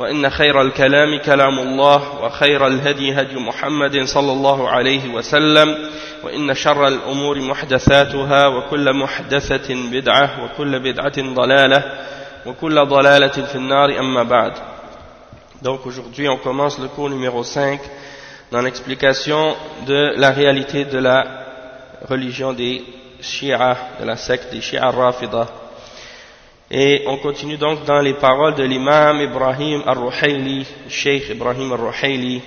وإن خير الكلام كلام الله وخير الهدي هدي محمد صلى الله عليه وسلم وإن شر الأمور محدثاتها وكل محدثة بدعة وكل بدعة ضلالة وكل ضلالة في النار أما بعد Donc aujourd'hui on commence le cours numéro 5 dans l'explication de la réalité de la religion des Shia, de la secte des Shia Rafida. Et on continue donc dans les paroles de l'imam Ibrahim al-Ruhayli, Sheikh Ibrahim al-Ruhayli,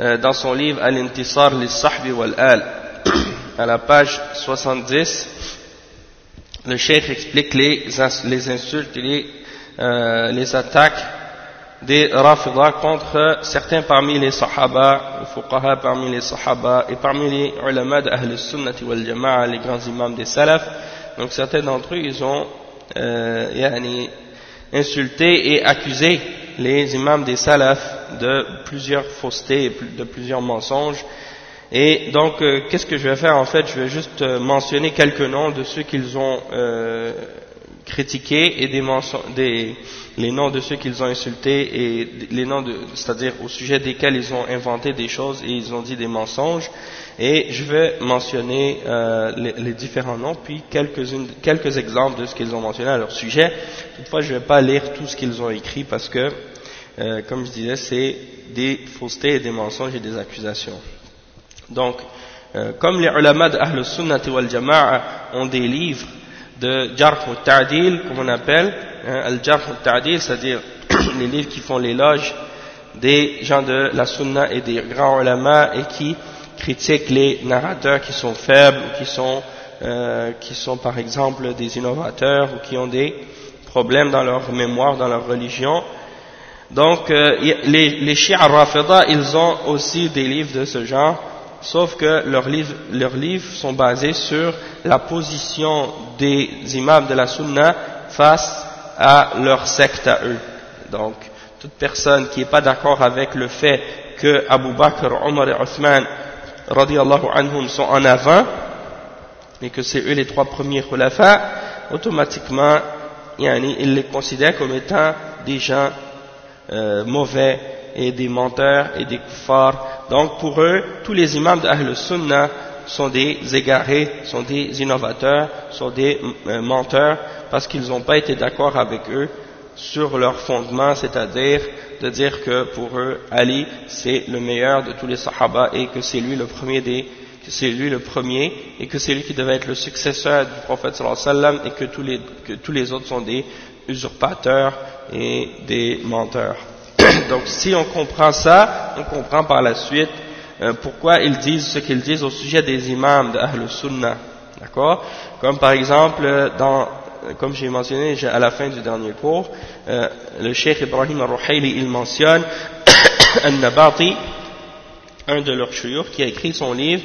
euh, dans son livre Al-Intisar lis-Sahbi wal-Al. À la page 70, le Sheikh explique les, les insultes et les, euh, les attaques des Rafida contre certains parmi les Sahaba, les Fuqaha parmi les Sahaba et parmi les ulama d'Ahl sunnati wal Jama'a, les grands imams des Salaf. Donc certains d'entre eux, ils ont euh, insulté et accusé les imams des Salaf de plusieurs faussetés et de plusieurs mensonges. Et donc, euh, qu'est-ce que je vais faire en fait? Je vais juste euh, mentionner quelques noms de ceux qu'ils ont euh, critiqués et des, des les noms de ceux qu'ils ont insultés et les noms c'est-à-dire au sujet desquels ils ont inventé des choses et ils ont dit des mensonges. Et je vais mentionner euh, les, les, différents noms, puis quelques, quelques exemples de ce qu'ils ont mentionné à leur sujet. Toutefois, je ne vais pas lire tout ce qu'ils ont écrit parce que, euh, comme je disais, c'est des faussetés et des mensonges et des accusations. Donc, euh, comme les ulama de Ahl Sunnah wal Jama'a ont des livres de Jarh ou Ta'dil, comme on appelle, hein, Al-Jarh ou Ta'dil, c'est-à-dire les livres qui font l'éloge des gens de la Sunna et des grands ulama et qui critiquent les narrateurs qui sont faibles ou qui sont, euh, qui sont par exemple des innovateurs ou qui ont des problèmes dans leur mémoire, dans leur religion. Donc, euh, les, les Shia Rafida, ils ont aussi des livres de ce genre, sauf que leurs livres, leurs livres sont basés sur la position des imams de la Sunna face à leur secte à eux. Donc, toute personne qui n'est pas d'accord avec le fait que Abu Bakr, Omar et Othman radiallahu anhum sont en avant et que c'est eux les trois premiers khulafa, automatiquement, ils les considèrent comme étant des gens euh, mauvais et des menteurs et des kuffars. Donc pour eux, tous les imams d'Ahl Sunnah sont des égarés, sont des innovateurs, sont des euh, menteurs parce qu'ils n'ont pas été d'accord avec eux sur leur fondement, c'est-à-dire de dire que pour eux, Ali, c'est le meilleur de tous les Sahaba et que c'est lui le premier des, que c'est lui le premier et que c'est lui qui devait être le successeur du prophète sallallahu alayhi wa sallam et que tous les, que tous les autres sont des usurpateurs et des menteurs. Donc si on comprend ça, on comprend par la suite euh, pourquoi ils disent ce qu'ils disent au sujet des imams de Ahl Sunnah. D'accord? Comme par exemple dans comme j'ai mentionné à la fin du dernier cours, euh, le Cheikh Ibrahim al-Ruhayli, il mentionne Al-Nabati, un de leurs chouyours, qui a écrit son livre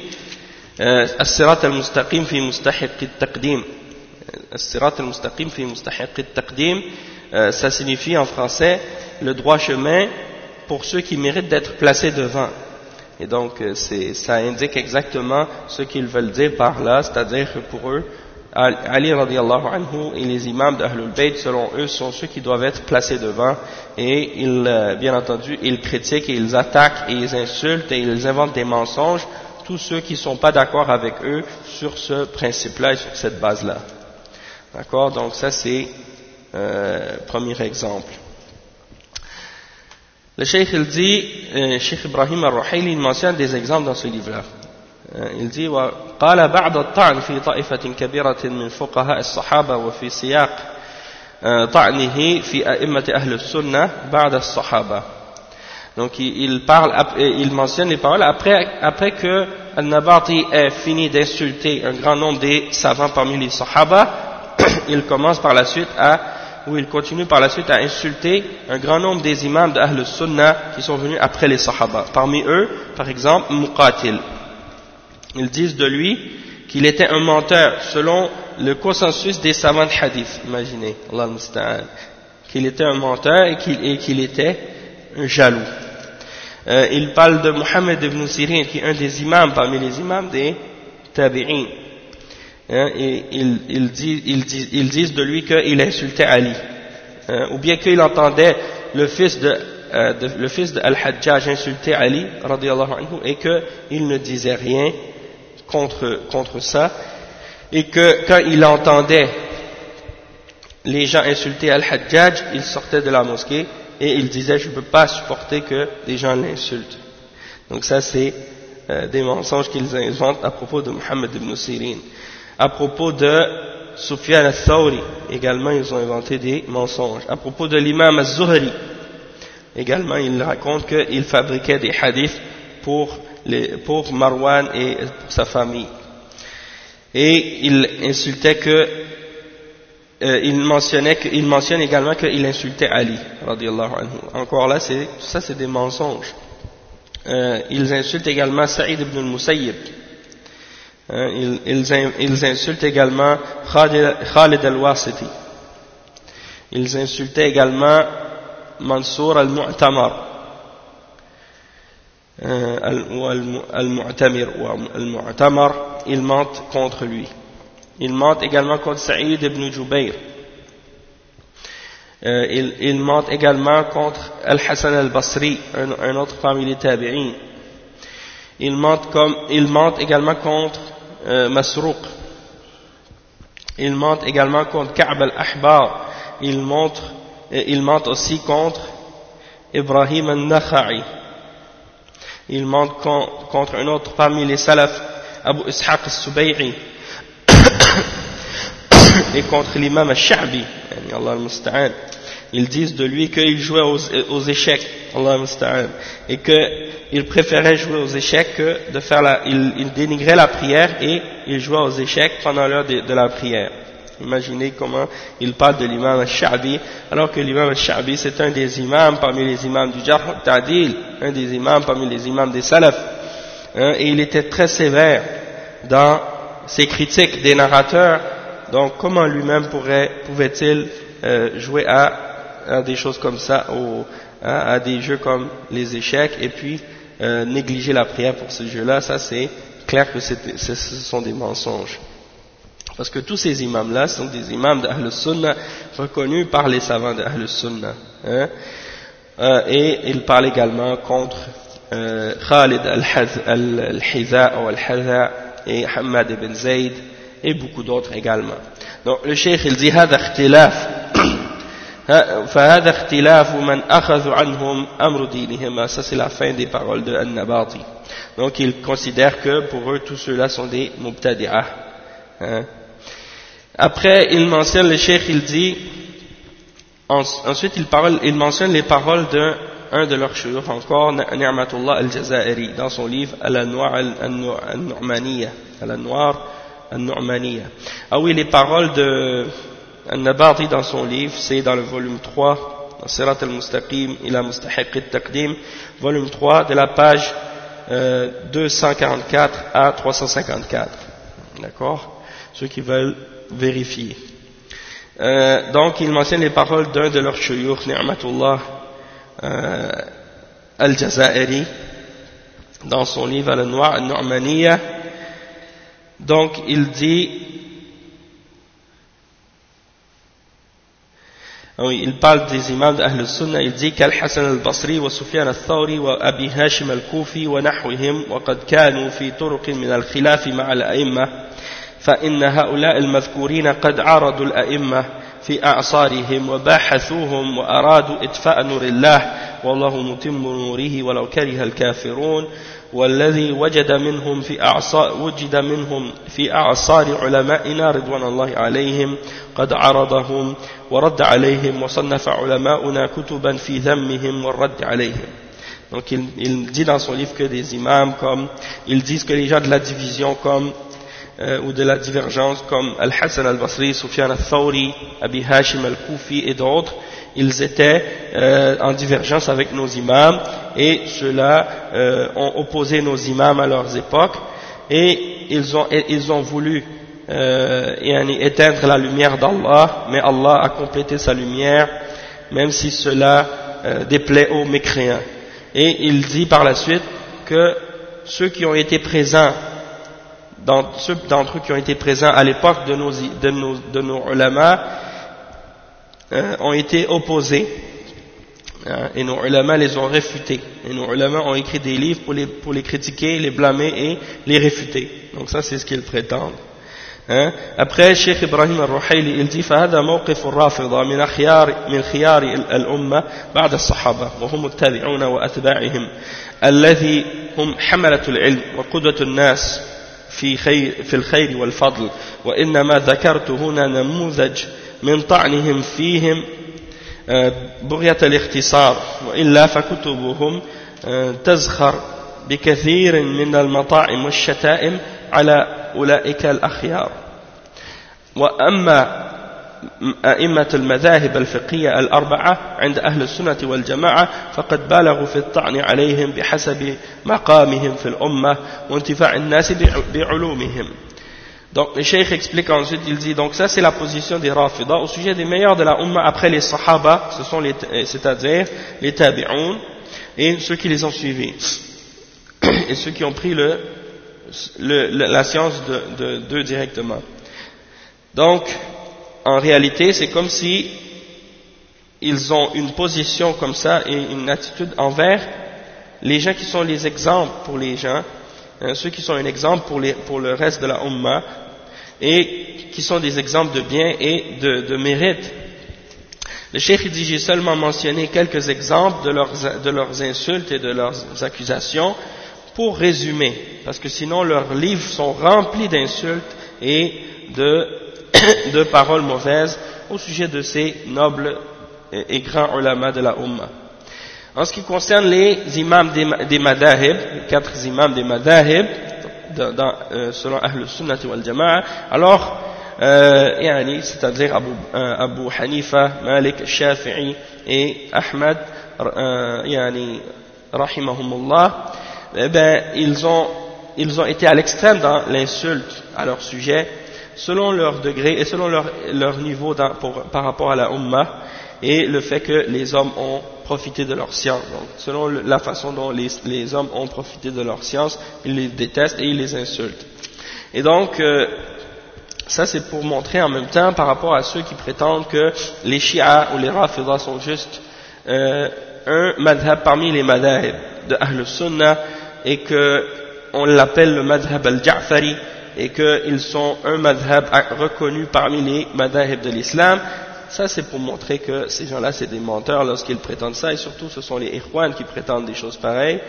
As-Sirat al-Mustaqim fi Mustahiq al-Taqdim. As-Sirat al-Mustaqim fi Mustahiq al-Taqdim, ça signifie en français le droit chemin pour ceux qui méritent d'être placés devant. Et donc, ça indique exactement ce qu'ils veulent dire par là, c'est-à-dire pour eux, Ali radiallahu anhu et les imams d'Ahlul Bayt, selon eux, sont ceux qui doivent être placés devant et ils, bien entendu, ils critiquent et ils attaquent et ils insultent et ils inventent des mensonges, tous ceux qui ne sont pas d'accord avec eux sur ce principe-là et sur cette base-là. D'accord? Donc ça c'est euh, premier exemple. Le Cheikh il dit, euh, Cheikh Ibrahim al-Ruhayli il mentionne des exemples dans ce livre-là Euh, il dit وقال بعد الطعن في طائفة كبيرة من فقهاء الصحابة وفي سياق طعنه في أئمة أهل السنة بعد الصحابة donc il, parle, il mentionne les paroles après, après que Al-Nabati ait fini d'insulter un grand nombre des savants parmi les Sahaba, il commence par la suite à, ou il continue par la suite à insulter un grand nombre des imams d'Ahl Sunnah qui sont venus après les Sahaba. Parmi eux, par exemple, Muqatil. Ils disent de lui qu'il était un menteur selon le consensus des savants de hadith. Imaginez, Allah Qu'il était un menteur et qu'il était un jaloux. Euh, il parle de Mohammed ibn Sirin, qui est un des imams parmi les imams des Tabi'in. Hein, et ils, disent, de lui qu'il insultait Ali. Hein, ou bien qu'il entendait le fils de, euh, le fils de Al-Hajjaj insulter Ali, anhu, et qu'il ne disait rien contre, contre ça. Et que quand il entendait les gens insulter Al-Hajjaj, il sortait de la mosquée et il disait je ne peux pas supporter que des gens l'insultent. Donc ça c'est euh, des mensonges qu'ils inventent à propos de Muhammad ibn Sirin. À propos de Sufyan al-Thawri, également ils ont inventé des mensonges. À propos de l'imam al-Zuhri, également il raconte qu'il fabriquait des hadiths pour, les, pour Marwan et sa famille. Et il insultait que euh, il mentionnait mentionne également qu'il insultait Ali anhu. Encore là, ça c'est des mensonges. Euh, ils insultent également Saïd ibn al-Musayyib. Ils, ils, ils, insultent également Khalid al-Wasiti. Ils insultaient également Mansour al-Mu'tamar. Euh, al-Mu'tamir ou al-Mu'tamar, ils mentent contre lui. Il mente également contre Saïd ibn Jubayr. Euh, il, il, mente également contre Al-Hassan al-Basri, un, autre parmi les tabi'in. Il mente, il mente également contre euh. Il mente également contre Ka'b al-Ahbar. Il, il mente aussi contre Ibrahim al-Nakha'i. Il mente contre un autre parmi les salaf, Abu Ishaq al-Subay'i et contre l'imam al-Sha'bi, ils disent de lui qu'il jouait aux, échecs, et qu'il préférait jouer aux échecs que de faire la, il, dénigrait la prière et il jouait aux échecs pendant l'heure de, la prière. Imaginez comment il parle de l'imam al-Sha'bi, alors que l'imam al-Sha'bi c'est un des imams parmi les imams du Jarh Ta'dil, un des imams parmi les imams des Salaf, hein, et il était très sévère dans ses critiques des narrateurs, donc comment lui-même pouvait-il euh, jouer à, des choses comme ça, à, des jeux comme les échecs, et puis euh, négliger la prière pour ce jeu-là, ça c'est clair que ce sont des mensonges. Parce que tous ces imams-là sont des imams d'Ahl Sunnah reconnus par les savants d'Ahl Sunnah. Hein. Euh, et il parle également contre Khalid al-Hiza ou al-Haza et Hamad ibn Zayd et beaucoup d'autres également. Donc le cheikh il dit هذا اختلاف فهذا اختلاف من أخذ عنهم أمر دينهم ça c'est la fin des paroles de An-Nabati donc il considère que pour eux tous ceux-là sont des mubtadi'ah hein. Après il mentionne le cheikh il dit ensuite il, parle, il mentionne les paroles d'un un de leurs chouyouf encore, Ni'matullah al-Jazairi, dans son livre Al-Anwar al-Nu'maniya. Al-Anwar al-Nu'maniya. Ah oui, les paroles de Al-Nabati dans son livre, c'est dans le volume 3, Sirat al-Mustaqim ila Mustahiq al-Taqdim, volume 3, de la page euh, 244 à 354. D'accord? Ceux qui veulent vérifier. Euh, donc, il mentionne les paroles d'un de leurs chouyouf, Ni'matullah euh, Al-Jazairi dans son livre Al-Noir Al-Nu'maniya donc il dit ah oui, il parle des imams d'Ahl Sunnah, il dit كالحسن البصري وسفيان الثوري وأبي هاشم الكوفي ونحوهم وقد كانوا في طرق من الخلاف مع الأئمة فإن هؤلاء المذكورين قد عارضوا الأئمة في أعصارهم وباحثوهم وأرادوا إطفاء نور الله والله متم نوره ولو كره الكافرون. والذي وجد منهم في أعصار وجد منهم في أعصار علمائنا رضوان الله عليهم قد عرضهم ورد عليهم وصنف علماؤنا كتبا في ذمهم والرد عليهم. Donc il, il, dit dans son livre que des imams comme, ils disent que les gens de la division comme, euh, ou de la divergence comme Al-Hassan al-Basri, Sufyan al-Thawri, Abi Hashim al-Kufi et d'autres, ils étaient euh, en divergence avec nos imams et ceux-là euh, ont opposé nos imams à leurs époques et ils ont, ils ont voulu euh, éteindre la lumière d'Allah, mais Allah a complété sa lumière, même si cela euh, déplaît aux mécréants. Et il dit par la suite que ceux qui ont été présents, ceux d'entre eux qui ont été présents à l'époque de nos, de nos, de nos ulama, euh, ont été opposés, hein, et nos ulama les ont réfutés. Et nos ulama ont écrit des livres pour les, pour les critiquer, les blâmer et les réfuter. Donc ça c'est ce qu'ils prétendent. Après, Cheikh Ibrahim al-Ruhayli, il dit فهذا موقف الرافضة من خيار من خيار الأمة بعد الصحابة وهم التابعون وأتباعهم الذي هم حملة العلم وقدوة الناس في خير في الخير والفضل. وإنما ذكرت هنا نموذج من طعنهم فيهم بغية الاختصار. وإلا فكتبهم تزخر بكثير من المطاعم والشتائم على أولئك الأخيار. وأما أئمة المذاهب الفقهية الأربعة عند أهل السنة والجماعة فقد بالغوا في الطعن عليهم بحسب مقامهم في الأمة وانتفاع الناس بعلومهم Donc le cheikh explique ensuite, il dit, donc ça c'est la position des Rafida au sujet des meilleurs de la Ummah après les Sahaba, ce sont les, c'est-à-dire les Tabi'un et ceux qui les ont suivis et ceux qui ont pris le, le, la science d'eux de, de, directement. Donc, en réalité, c'est comme si ils ont une position comme ça et une attitude envers les gens qui sont les exemples pour les gens, hein, ceux qui sont un exemple pour, le reste de la Ummah, et qui sont des exemples de bien et de, mérite. Le cheikh dit j'ai seulement mentionné quelques exemples de leurs insultes et de leurs accusations pour résumer, parce que sinon leurs livres sont remplis d'insultes et de, de, paroles mauvaises au sujet de ces nobles et, grands ulama de la Ummah. En ce qui concerne les imams des, des madahib, les quatre imams des madahib, dans, euh, selon Ahl Sunnah wal Jama'a, alors, euh, c'est-à-dire Abu, euh, Abu Hanifa, Malik, Shafi'i et Ahmad, euh, yani, rahimahumullah, eh ben, ils, ont, ils ont été à l'extrême dans l'insulte à leur sujet, selon leur degré et selon leur, leur niveau par rapport à la Ummah, et le fait que les hommes ont profité de leur science. Donc, selon la façon dont les, les, hommes ont profité de leur science, ils les détestent et ils les insultent. Et donc, euh, ça c'est pour montrer en même temps par rapport à ceux qui prétendent que les Shia ou les Rafidah sont juste euh, un madhab parmi les madhab de Ahl Sunnah et qu'on l'appelle le madhab al-Ja'fari et qu'ils sont un madhab reconnu parmi les madhab de l'islam, ça c'est pour montrer que ces gens-là c'est des menteurs lorsqu'ils prétendent ça. Et surtout ce sont les Ikhwan qui prétendent des choses pareilles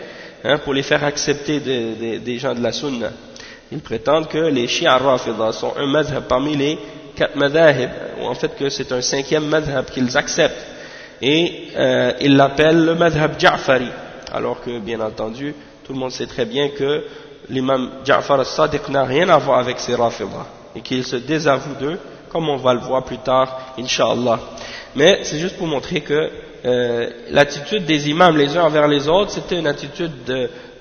hein, pour les faire accepter des, des, gens de la sunna. Ils prétendent que les Shia Rafida sont un madhab parmi les quatre madhab ou en fait que c'est un cinquième madhab qu'ils acceptent. Et euh, ils l'appellent le madhab Ja'fari. Alors que bien entendu tout le monde sait très bien que l'imam Ja'far al-Sadiq n'a rien à voir avec ces Rafidah et qu'il se désavoue d'eux, comme on va le voir plus tard, Inch'Allah. Mais c'est juste pour montrer que euh, l'attitude des imams les uns envers les autres, c'était une attitude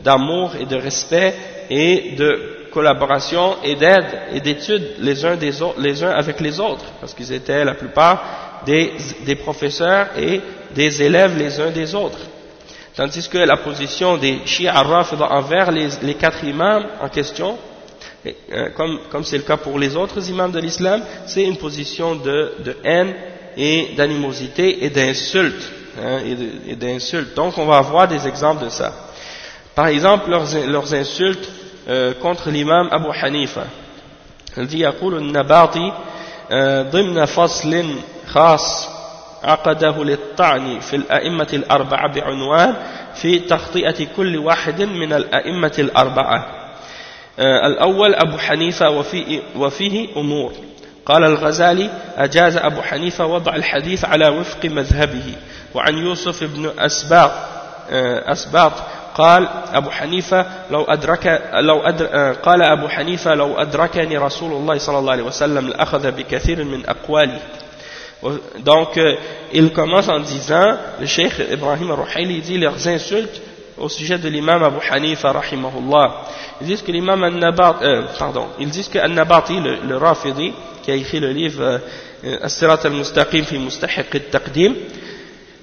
d'amour et de respect et de collaboration et d'aide et d'étude les uns, des autres, les uns avec les autres, parce qu'ils étaient la plupart des professeurs et des élèves les uns des autres. Tandis que la position des Shia Rafida envers les, les, quatre imams en question, euh, comme c'est le cas pour les autres imams de l'islam, c'est une position de, de haine et d'animosité et d'insulte. Hein, et d'insulte. Donc on va avoir des exemples de ça. Par exemple, leurs, leurs insultes euh, contre l'imam Abu Hanifa. Il dit يقول النباطي ضمن فصل خاص عقده للطعن في الأئمة الأربعة بعنوان في تخطئة كل واحد من الأئمة الأربعة. آه، الأول أبو حنيفة وفيه, وفيه أمور. قال الغزالي أجاز أبو حنيفة وضع الحديث على وفق مذهبه. وعن يوسف بن أسباط آه، أسباط قال أبو حنيفة لو أدرك لو أدر آه، قال أبو حنيفة لو أدركني رسول الله صلى الله عليه وسلم لأخذ بكثير من أقوالي Donc, euh, il commence en disant, le cheikh Ibrahim al-Ruhayli dit leurs insultes au sujet de l'imam Abu Hanifa, rahimahullah. Ils disent que l'imam al-Nabat, euh, pardon, ils disent que al-Nabati, le, le Rafidi, qui a écrit le livre euh, As-Sirat al-Mustaqim fi Mustahiq al-Taqdim,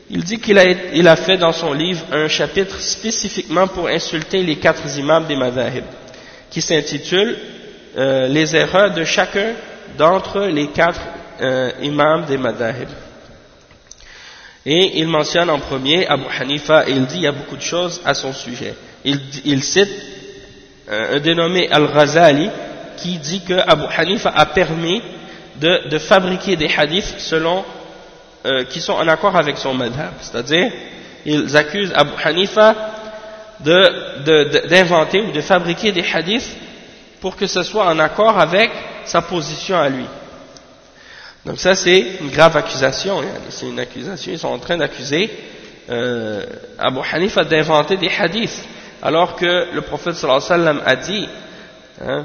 il dit qu'il a, il a fait dans son livre un chapitre spécifiquement pour insulter les quatre imams des madhahib, qui s'intitule euh, Les erreurs de chacun d'entre les quatre euh, imam des madhahib. Et il mentionne en premier Abu Hanifa et il dit il y a beaucoup de choses à son sujet. Il, cite euh, un dénommé Al-Ghazali qui dit que Abu Hanifa a permis de, fabriquer des hadiths euh, qui sont en accord avec son madhab. C'est-à-dire, ils accusent Abu Hanifa d'inventer ou de fabriquer des hadiths pour que ce soit en accord avec sa position à lui. Donc ça c'est une grave accusation, hein. c'est une accusation, ils sont en train d'accuser euh, Abu Hanifa d'inventer des hadiths, alors que le prophète sallallahu alayhi wa sallam a dit hein,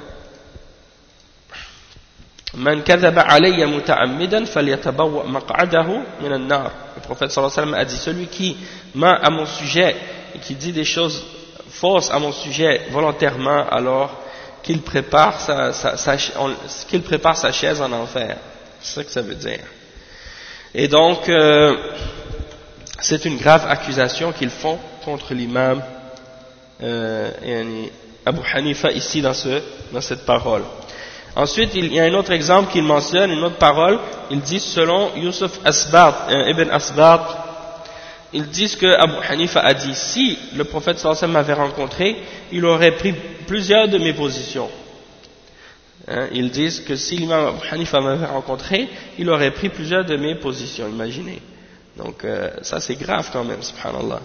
Man kadhaba alayya muta'ammidan falyatabawwa maq'adahu min an-nar. Le prophète sallallahu alayhi wa sallam a dit celui qui ment à mon sujet et qui dit des choses fausses à mon sujet volontairement alors qu'il prépare sa qu'il prépare sa chaise en enfer. C'est ça que ça veut dire. Et donc, euh, c'est une grave accusation qu'ils font contre l'imam euh, Abu Hanifa ici dans, ce, dans cette parole. Ensuite, il y a un autre exemple qu'il mentionne, une autre parole. Il dit, selon Yusuf Asbat, euh, Ibn Asbat, ils disent que Abu Hanifa a dit, si le prophète sallallahu m'avait rencontré, il aurait pris plusieurs de mes positions. Hein, ils disent que si l'imam Hanifa m'avait rencontré, il aurait pris plusieurs de mes positions, imaginez. Donc euh, ça c'est grave quand même, subhanallah.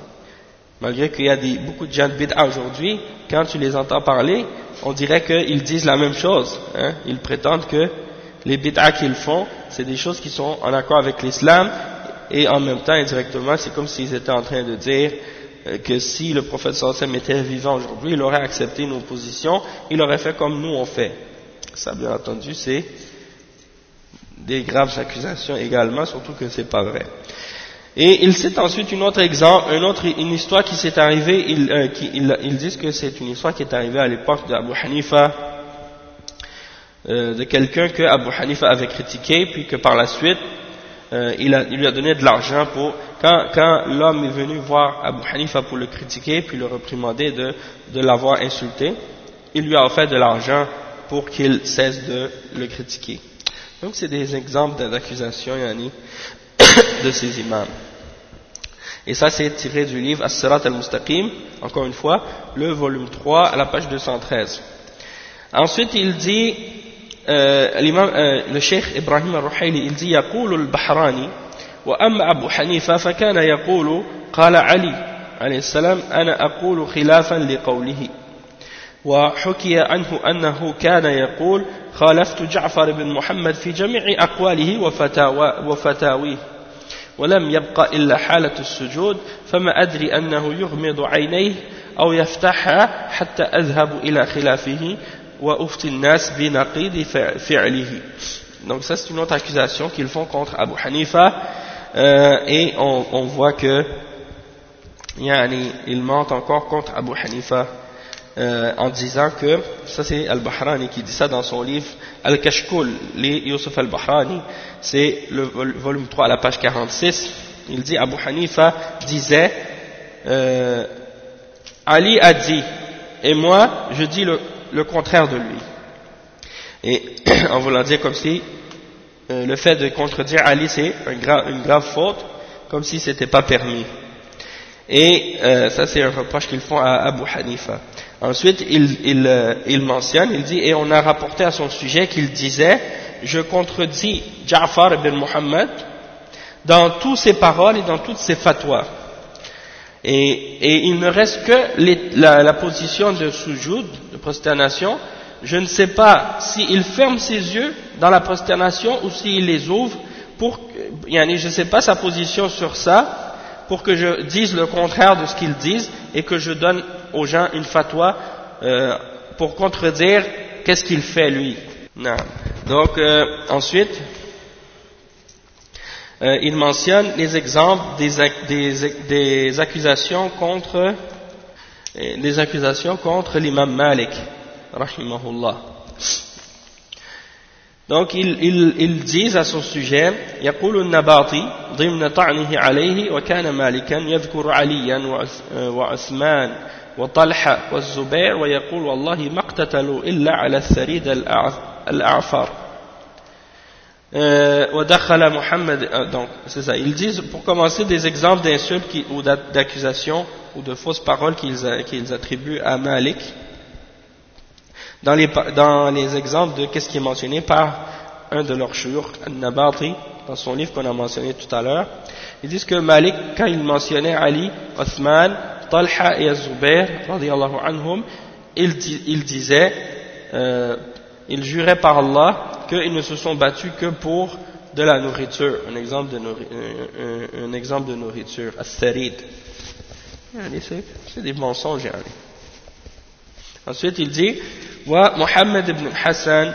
Malgré qu'il y a beaucoup de gens de bid'a aujourd'hui, quand tu les entends parler, on dirait qu'ils disent la même chose. Hein. Ils prétendent que les bid'a qu'ils font, c'est des choses qui sont en accord avec l'islam, et en même temps, indirectement, c'est comme s'ils étaient en train de dire euh, que si le prophète sallallahu était vivant aujourd'hui, il aurait accepté nos positions, il aurait fait comme nous on fait. Ça, bien entendu, c'est des graves accusations également, surtout que c'est pas vrai. Et il cite ensuite une autre exemple, une autre une histoire qui s'est arrivée. Ils, euh, ils, disent que c'est une histoire qui est arrivée à l'époque d'Abu Hanifa, euh, de quelqu'un que Abu Hanifa avait critiqué, puis que par la suite euh, il, a, il, lui a donné de l'argent pour quand, quand l'homme est venu voir Abu Hanifa pour le critiquer, puis le reprimander de, de l'avoir insulté, il lui a offert de l'argent pour qu'il cesse de le critiquer. Donc c'est des exemples d'accusations, Yani, de ces imams. Et ça c'est tiré du livre As-Sirat al-Mustaqim, encore une fois, le volume 3 à la page 213. Ensuite il dit, euh, euh, le cheikh Ibrahim al-Ruhayli, il dit, يقول البحراني وأما أبو حنيفة فكان يقول قال علي عليه السلام أنا أقول خلافا لقوله وحكي عنه أنه كان يقول خالفت جعفر بن محمد في جميع أقواله وفتاويه. ولم يبق إلا حالة السجود فما أدري أنه يغمض عينيه أو يفتحها حتى أذهب إلى خلافه وأفتي الناس بنقيض فعله. Donc ça c'est une autre accusation qu'ils font contre Abu Hanifa. Euh, et on, on voit que yani, ils mentent encore contre Abu Hanifa. Euh, en disant que, ça c'est Al-Bahrani qui dit ça dans son livre Al-Kashkul, les Yusuf Al-Bahrani, c'est le volume 3 à la page 46, il dit Abu Hanifa disait euh, Ali a dit et moi je dis le, le contraire de lui. Et en voulant dire comme si euh, le fait de contredire Ali c'est un gra une grave faute comme si c'était pas permis. Et euh, ça c'est un reproche qu'ils font à Abu Hanifa Ensuite, il, il, euh, il, mentionne, il dit, et on a rapporté à son sujet qu'il disait, je contredis Ja'far ibn Muhammad, dans toutes ses paroles et dans toutes ses fatwas. Et, et il ne reste que la, la, position de sujoud, de prosternation. Je ne sais pas s'il ferme ses yeux dans la prosternation ou s'il les ouvre pour, je ne sais pas sa position sur ça, pour que je dise le contraire de ce qu'ils disent et que je donne aux gens une fatwa euh, pour contredire qu'est-ce qu'il fait lui. Non. Donc euh, ensuite, euh, il mentionne les exemples des, des, accusations contre accusations contre l'imam Malik, rahimahullah. Donc ils, ils, ils disent à son sujet يقول النباطي ضمن طعنه عليه وكان مالكا يذكر عليا وعثمان وطلحة والزبير ويقول والله ما اقتتلوا إلا على الثريد الأعفر ودخل محمد donc c'est ça ils disent pour commencer des exemples d'insultes ou d'accusations ou de fausses paroles qu'ils qu'ils attribuent à Malik dans les, exemples de qu'est-ce qui est mentionné par un de leurs churs, Al-Nabati, dans son livre qu'on a mentionné tout à l'heure, ils disent que Malik, quand il mentionnait Ali, Othman, Talha et Azubair, anhum, il, il disait, euh, il jurait par Allah qu'ils ne se sont battus que pour de la nourriture, un exemple de, un, un, de nourriture, As-Sarid. C'est des mensonges. Ensuite, il dit, ومحمد بن الحسن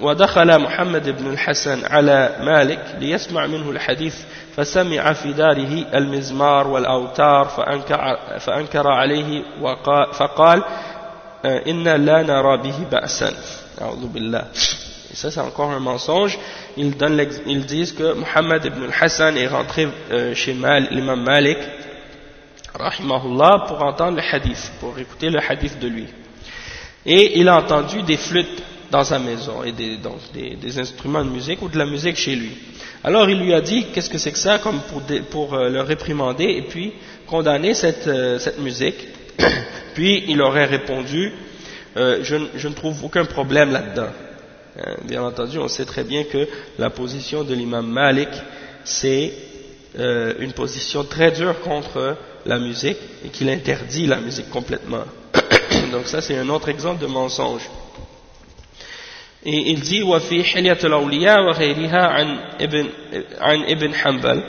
ودخل محمد بن الحسن على مالك ليسمع منه الحديث فسمع في داره المزمار والأوتار فأنكر, عليه فقال إنا لا نرى به بأسا أعوذ بالله Et ça, c'est encore un mensonge. Ils, donnent ils disent que Muhammad ibn al-Hassan est rentré euh, chez l'imam Malik, rahimahullah, pour entendre le hadith, pour écouter le hadith de lui. Et il a entendu des flûtes dans sa maison, et des, donc des, des instruments de musique ou de la musique chez lui. Alors il lui a dit, qu'est-ce que c'est que ça, comme pour, pour euh, le réprimander et puis condamner cette, euh, cette musique. puis il aurait répondu, euh, je, je, ne trouve aucun problème là-dedans. Hein, bien entendu, on sait très bien que la position de l'imam Malik, c'est une position très dure contre la musique et qu'il interdit la musique complètement. Donc ça c'est un autre exemple de mensonge. Et il dit وفي حلية الأولياء وغيرها عن ابن عن ابن حنبل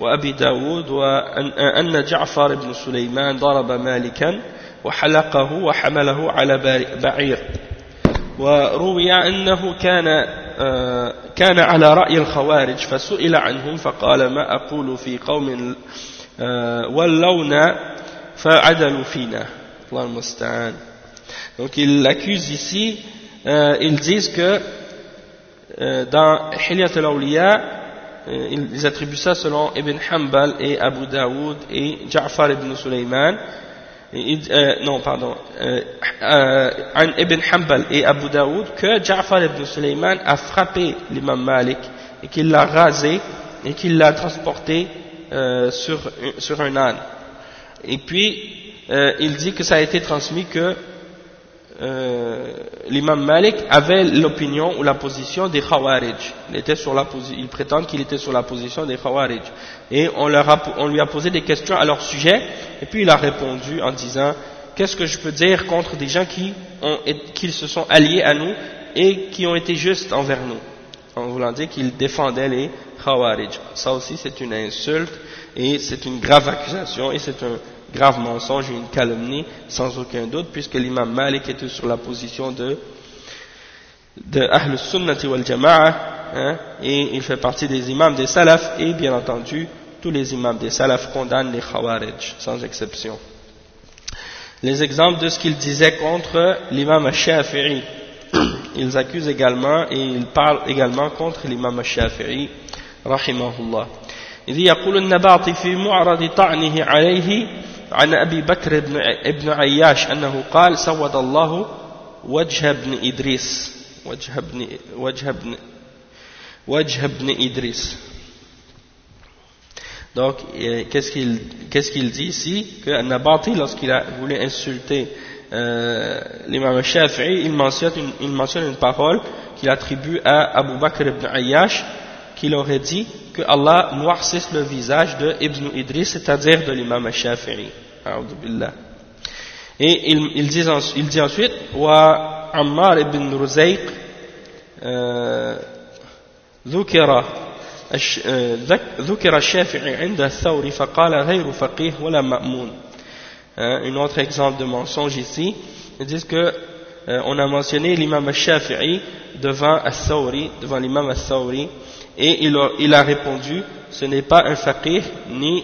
وأبي داود وأن جعفر بن سليمان ضرب مالكا وحلقه وحمله على بعير وروي أنه كان كان على رأي الخوارج فسئل عنهم فقال ما أقول في قوم ولونا فعدلوا فينا Donc ils l'accusent ici, euh, ils disent que euh, dans Hilyat al-Awliya, euh, ils attribuent ça selon Ibn Hanbal et Abu Daoud et Ja'far ibn Sulaiman. Non, pardon, Ibn Hanbal et Abu Daoud que Ja'far ibn Sulaiman a frappé l'imam Malik et qu'il l'a rasé et qu'il l'a transporté sur, sur un âne. Et puis, euh, il dit que ça a été transmis que euh, l'imam Malik avait l'opinion ou la position des Khawarij. Il, était sur la il prétend qu'il était sur la position des Khawarij. Et on, on, lui a posé des questions à leur sujet, et puis il a répondu en disant Qu'est-ce que je peux dire contre des gens qui, ont, qui se sont alliés à nous et qui ont été justes envers nous? En voulant dire qu'ils défendaient les Khawarij. Ça aussi c'est une insulte et c'est une grave accusation et c'est un grave mensonge et une calomnie, sans aucun doute, puisque l'imam Malik était sur la position de, de Ahl Sunnati wal Jama'a, hein, et il fait partie des imams des Salaf, et bien entendu, tous les imams des Salaf condamnent les Khawarij, sans exception. Les exemples de ce qu'ils disaient contre l'imam Shafi'i, ils accusent également et ils parlent également contre l'imam Shafi'i, rahimahullah. إذ يقول النباطي في معرض طعنه عليه عن أبي بكر بن, ابن عياش أنه قال سود الله وجه ابن إدريس وجه ابن, وجه ابن, وجه ابن إدريس Donc, qu'est-ce qu'il qu'est-ce qu'il dit ici Que Nabati, lorsqu'il a voulu insulter euh, l'imam Shafi'i, il mentionne, une, il mentionne une parole qu'il attribue à Abu Bakr ibn Ayyash qu'il aurait dit que Allah noircisse le visage de Ibn Idris, c'est-à-dire de l'imam al-Shafi'i. Et il, il, dit, il dit ensuite, wa Ammar ibn Ruzayq, ذكر ذكر الشافعي عند الثوري فقال غير فقيه ولا مأمون un autre exemple de mensonge ici ils disent que euh, on a mentionné l'imam al-Shafi'i devant al-Thawri, devant l'imam al-Thawri, et il a, il a, répondu, ce n'est pas un faqih, ni,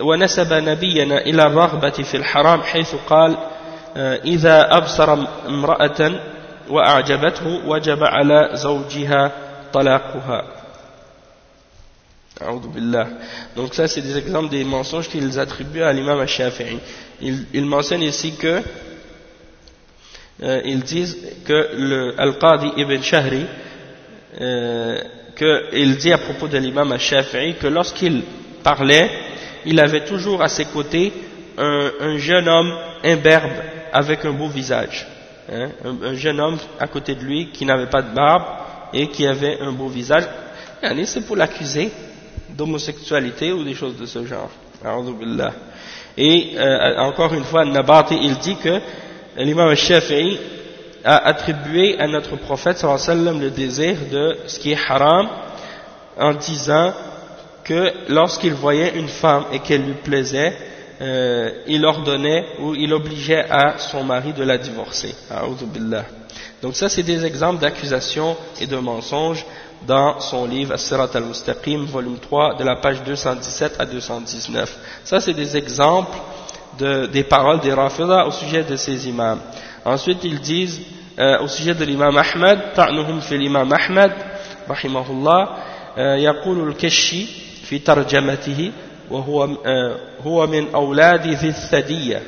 ونسب نبينا إلى الرغبة في الحرام حيث قال إذا أبصر امرأة وأعجبته وجب على زوجها طلاقها Donc ça c'est des exemples des mensonges qu'ils attribuent à l'imam al-Shafi'i. Ils, ils mentionnent ici que euh, ils disent que le Al-Qadi ibn Shahri euh, qu'il dit à propos de l'imam al-Shafi'i que lorsqu'il parlait, il avait toujours à ses côtés un, un jeune homme imberbe avec un beau visage. Hein, un, un, jeune homme à côté de lui qui n'avait pas de barbe et qui avait un beau visage. C'est pour l'accuser d'homosexualité ou des choses de ce genre. Et euh, encore une fois, Nabati, il dit que l'imam al-Shafi'i a attribué à notre prophète sallam le désir de ce qui est haram en disant que lorsqu'il voyait une femme et qu'elle lui plaisait, euh, il ordonnait ou il obligeait à son mari de la divorcer. Donc ça, c'est des exemples d'accusations et de mensonges dans son livre As-Sirat al-Mustaqim, volume 3, de la page 217 à 219. Ça, c'est des exemples de, des paroles des Rafidah au sujet de ces imams. Ensuite, ils disent, euh, au sujet de l'imam Ahmed, ta'nuhum fil imam Ahmed, rahimahullah, euh, al-Kashi, في ترجمته وهو هو من أولاد ذي الثدية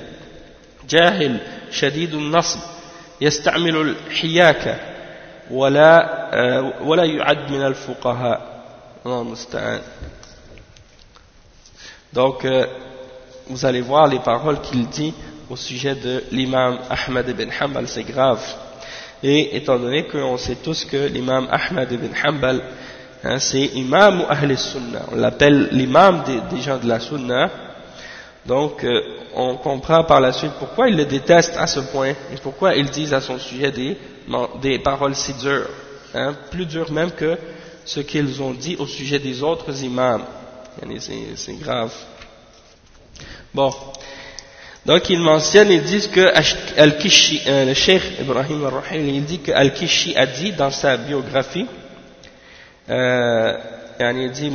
جاهل شديد النصب يستعمل الحياكة ولا ولا يعد من الفقهاء الله المستعان donc euh, vous allez voir les paroles qu'il dit au sujet de l'imam Ahmad ibn Hanbal, c'est grave. Et étant donné qu'on sait tous que l'imam Ahmad ibn Hanbal, hein, c'est imam ou ahl sunnah, on l'appelle l'imam des, gens de la sunnah, donc euh, on comprend par la suite pourquoi il le déteste à ce point, et pourquoi ils disent à son sujet des, des paroles si dures, hein, plus dures même que ce qu'ils ont dit au sujet des autres imams. C'est grave. Bon. Donc ils mentionnent, ils disent que Al-Kishi, euh, le Cheikh Ibrahim al-Rahim, il dit que Al-Kishi a dit dans sa biographie, euh, il dit,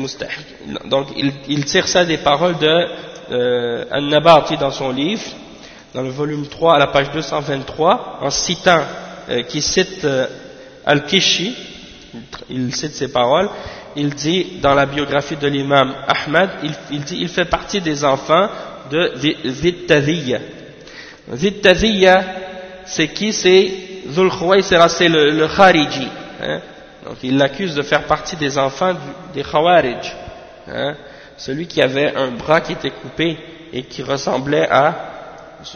donc il, il, tire ça des paroles de euh, Al-Nabati dans son livre, dans le volume 3 à la page 223, en citant, euh, qui cite euh, Al-Kishi, il cite ses paroles, il dit dans la biographie de l'imam Ahmad, il, il dit il fait partie des enfants de Zittadiyya. Zittadiyya, c'est qui? C'est Zul c'est le, le Khariji. Hein? Donc il l'accuse de faire partie des enfants du, des Khawarij. Hein? Celui qui avait un bras qui était coupé et qui ressemblait à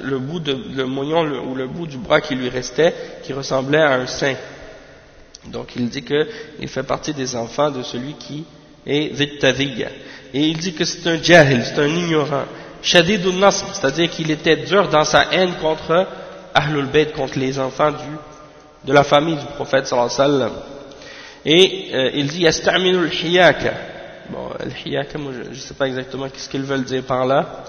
le bout de le moignon ou le bout du bras qui lui restait, qui ressemblait à un sein. Donc il dit qu'il fait partie des enfants de celui qui est Zittadiyya. Et il dit que c'est un jahil, c'est un ignorant shadidun nasb, c'est-à-dire qu'il était dur dans sa haine contre Ahlul Bayt, contre les enfants du, de la famille du prophète sallallahu alayhi wa sallam. Et euh, il dit yasta'minu al-hiyaka. Bon, al-hiyaka, moi je ne sais pas exactement ce qu'ils veulent dire par là.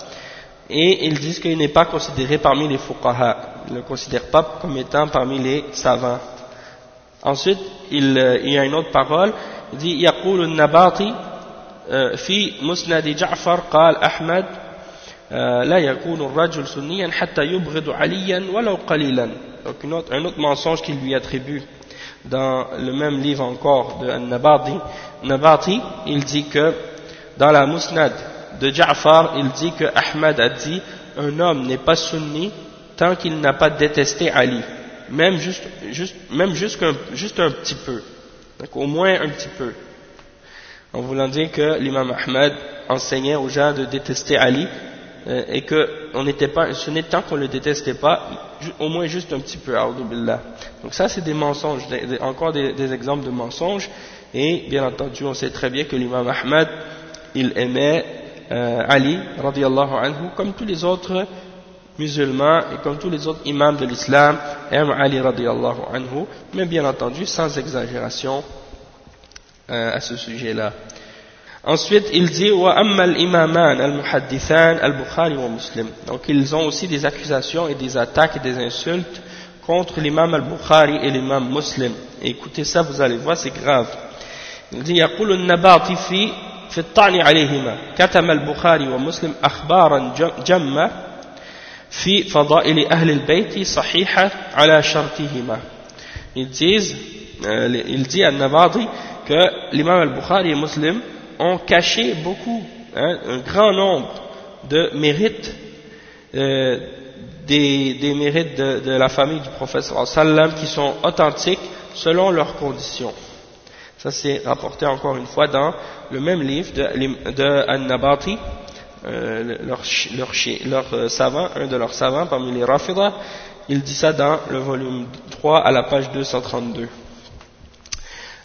Et ils disent qu'il n'est pas considéré parmi les fuqaha. Ils ne le considèrent pas comme étant parmi les savants. Ensuite, il, euh, il y a une autre parole. Il dit يقول النباطي في مسند جعفر قال أحمد لا يكون الرجل سنيا حتى يبغض عليا ولو قليلا donc une autre, un autre mensonge qu'il lui attribue dans le même livre encore de Nabati Nabati il dit que dans la Musnad de Ja'far, il dit que Ahmad a dit un homme n'est pas sunni tant qu'il n'a pas détesté Ali, même juste, juste, un, juste un petit peu, donc au moins un petit peu. En voulant dire que l'imam Ahmad enseignait aux gens de détester Ali euh, et que on n'était pas, ce n'est tant qu'on ne le détestait pas, au moins juste un petit peu. Donc ça c'est des mensonges, encore des, exemples de mensonges. Et bien entendu, on sait très bien que l'imam Ahmad, il aimait euh, Ali, radiallahu anhu, comme tous les autres musulmans et comme tous les autres imams de l'islam aiment Ali anhu, mais bien entendu sans exagération euh, à ce sujet-là. Ensuite, il dit wa ammal imaman al-muhaddithan al-Bukhari wa Muslim. Donc ils ont aussi des accusations et des attaques et des insultes contre l'imam al-Bukhari et l'imam Muslim. Et écoutez ça, vous allez voir, c'est grave. Il dit يقول النباطي في في الطعن عليهما كتم البخاري ومسلم أخبارا جمة في فضائل أهل البيت صحيحة على شرطهما. Ils disent, euh, il dit à Nabadi que l'imam al-Bukhari et Muslim ont caché beaucoup, hein, un grand nombre de mérites, euh, des, mérites de, la famille du prophète sallam qui sont authentiques selon leurs conditions. Ça c'est rapporté encore une fois dans le même livre de, An-Nabati, euh, leur, euh, savant, un de leurs savants parmi les Rafidah, il dit ça dans le volume 3 à la page 232.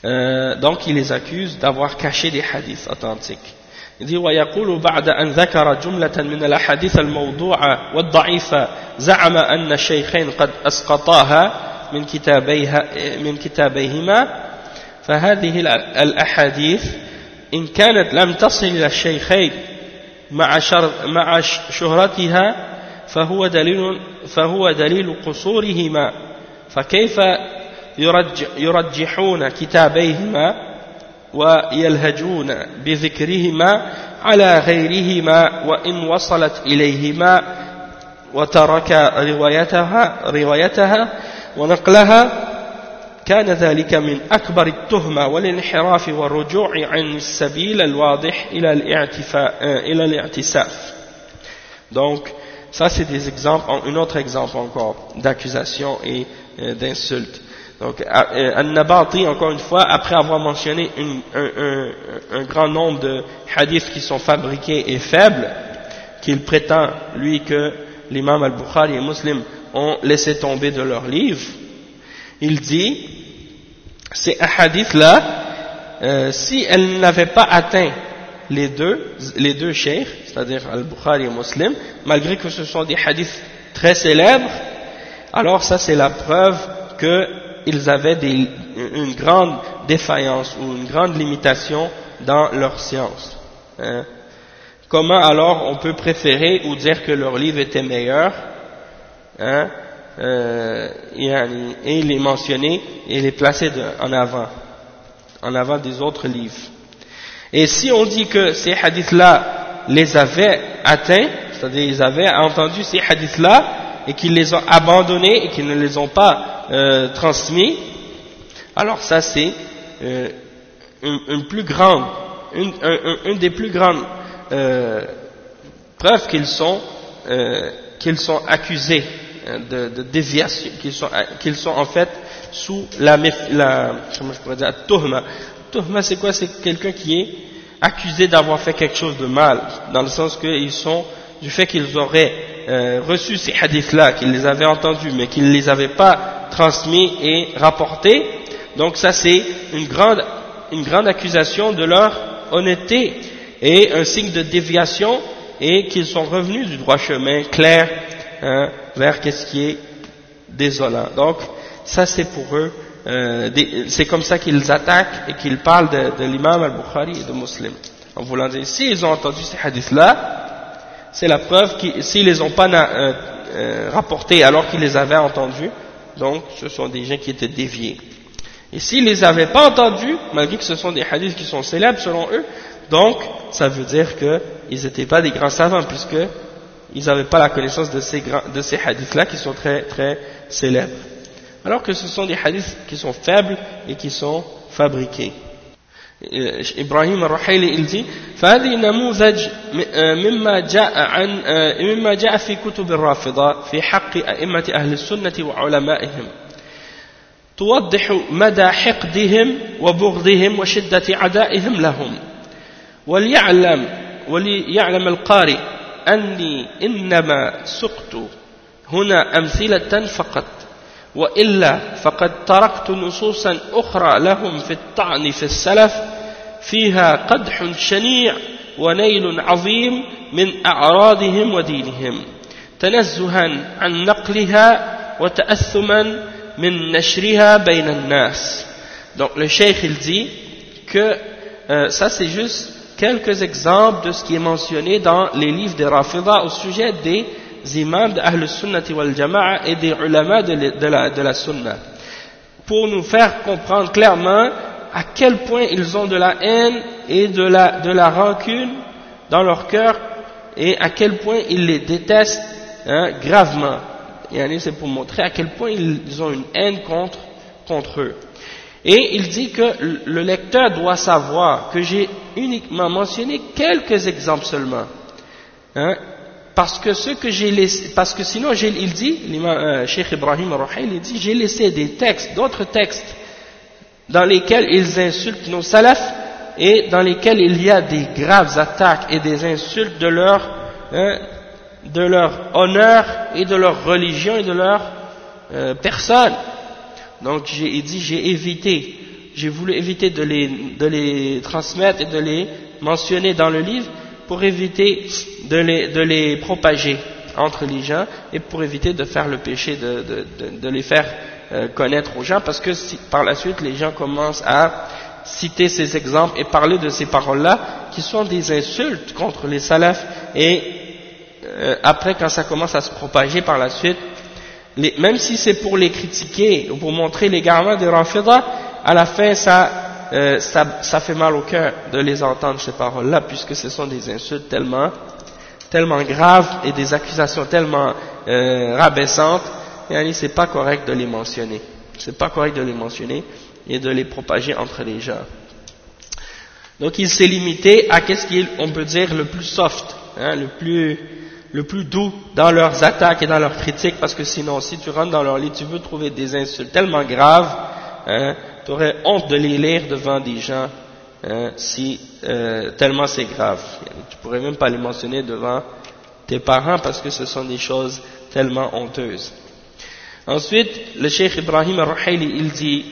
Euh, donc il les accuse d'avoir caché des hadiths authentiques. Il dit ويقول بعد أن ذكر جملة من الأحاديث الموضوعة والضعيفة زعم أن الشيخين قد أسقطاها من كتابيها من كتابيهما فهذه الأحاديث إن كانت لم تصل إلى الشيخين مع مع شهرتها فهو دليل فهو دليل قصورهما فكيف يرجحون كتابيهما ويلهجون بذكرهما على غيرهما وإن وصلت إليهما وترك روايتها, روايتها ونقلها كان ذلك من أكبر التهمة والانحراف والرجوع عن السبيل الواضح إلى إلى الاعتساف. Donc, ça c'est des exemples, un autre exemple encore d'accusation et euh, d'insulte. Donc, An-Nabati, encore une fois, après avoir mentionné un, grand nombre de hadiths qui sont fabriqués et faibles, qu'il prétend, lui, que l'imam al-Bukhari et Muslim ont laissé tomber de leurs livres, il dit, ces hadiths-là, euh, si elles n'avaient pas atteint les deux, les deux cheikhs, c'est-à-dire al-Bukhari et Muslim, malgré que ce sont des hadiths très célèbres, alors ça c'est la preuve que ils avaient des, une grande défaillance ou une grande limitation dans leur science. Hein. Comment alors on peut préférer ou dire que leur livre était meilleur hein, euh, et les mentionner et les placer en avant, en avant des autres livres. Et si on dit que ces hadiths-là les avaient atteints, c'est-à-dire ils avaient entendu ces hadiths-là et qu'ils les ont abandonnés et qu'ils ne les ont pas euh, transmis, alors ça c'est euh, une, plus grande, une, une, des plus grandes euh, preuves qu'ils sont, qu'ils sont accusés hein, de, de déviation, qu'ils sont, sont en fait sous la, comment je pourrais dire, tuhma. Tuhma c'est quoi? C'est quelqu'un qui est accusé d'avoir fait quelque chose de mal, dans le sens qu'ils sont, du fait qu'ils auraient euh, reçu ces hadiths-là, qu'ils les avaient entendus, mais qu'ils ne les avaient pas transmis et rapporté. Donc ça c'est une grande, une grande accusation de leur honnêteté et un signe de déviation et qu'ils sont revenus du droit chemin clair hein, vers ce qui est désolant. Donc ça c'est pour eux, euh, c'est comme ça qu'ils attaquent et qu'ils parlent de, l'imam al-Bukhari et de Muslim. En voulant dire, s'ils ont entendu ces hadiths-là, c'est la preuve qu'ils, s'ils les ont pas euh, euh, rapportés alors qu'ils les avaient entendus, donc ce sont des gens qui étaient déviés. Et s'ils ne les avaient pas entendus, malgré que ce sont des hadiths qui sont célèbres selon eux, donc ça veut dire qu'ils n'étaient pas des grands savants, puisqu'ils n'avaient pas la connaissance de ces, de ces hadiths-là qui sont très, très célèbres. Alors que ce sont des hadiths qui sont faibles et qui sont fabriqués. إبراهيم الرحيلي dit فهذه نموذج مما جاء عن مما جاء في كتب الرافضة في حق أئمة أهل السنة وعلمائهم. توضح مدى حقدهم وبغضهم وشدة عدائهم لهم. وليعلم وليعلم القارئ أني إنما سقت هنا أمثلة فقط وإلا فقد تركت نصوصا أخرى لهم في الطعن في السلف فيها قدح شنيع ونيل عظيم من أعراضهم ودينهم تنزها عن نقلها وتأثما من نشرها بين الناس Donc le cheikh il dit que euh, ça c'est juste quelques exemples de ce qui est mentionné dans les livres des Rafida au sujet des imams de Ahl Sunnati wal Jama'a et des ulama de, de, la, de la Sunna pour nous faire comprendre clairement à quel point ils ont de la haine et de la, de la rancune dans leur cœur et à quel point ils les détestent hein, gravement. C'est pour montrer à quel point ils ont une haine contre, contre eux. Et il dit que le lecteur doit savoir que j'ai uniquement mentionné quelques exemples seulement. Hein, parce que ce que j'ai laissé, parce que sinon il dit, l'imam euh, Cheikh Ibrahim Rahil, il dit, j'ai laissé des textes, d'autres textes, dans lesquels ils insultent nos salafs et dans lesquels il y a des graves attaques et des insultes de leur, hein, de leur honneur et de leur religion et de leur euh, personne. Donc il dit, j'ai évité, j'ai voulu éviter de les, de les transmettre et de les mentionner dans le livre pour éviter de les, de les propager entre les gens et pour éviter de faire le péché de, de, de les faire euh, connaître aux gens parce que si, par la suite les gens commencent à citer ces exemples et parler de ces paroles-là qui sont des insultes contre les salafs. Et euh, après quand ça commence à se propager par la suite les, même si c'est pour les critiquer ou pour montrer l'égarement des Rafida à la fin ça euh, ça, ça, fait mal au cœur de les entendre ces paroles-là, puisque ce sont des insultes tellement, tellement graves et des accusations tellement euh, rabaissantes, et c'est pas correct de les mentionner. C'est pas correct de les mentionner et de les propager entre les gens. Donc il s'est limité à qu'est-ce qu'on peut dire le plus soft, hein, le plus le plus doux dans leurs attaques et dans leurs critiques, parce que sinon, si tu rentres dans leur lit, tu veux trouver des insultes tellement graves, hein, tu aurais honte de les lire devant des gens hein, si euh, tellement c'est grave. Tu pourrais même pas les mentionner devant tes parents parce que ce sont des choses tellement honteuses. Ensuite, le Cheikh Ibrahim al-Ruhayli, il dit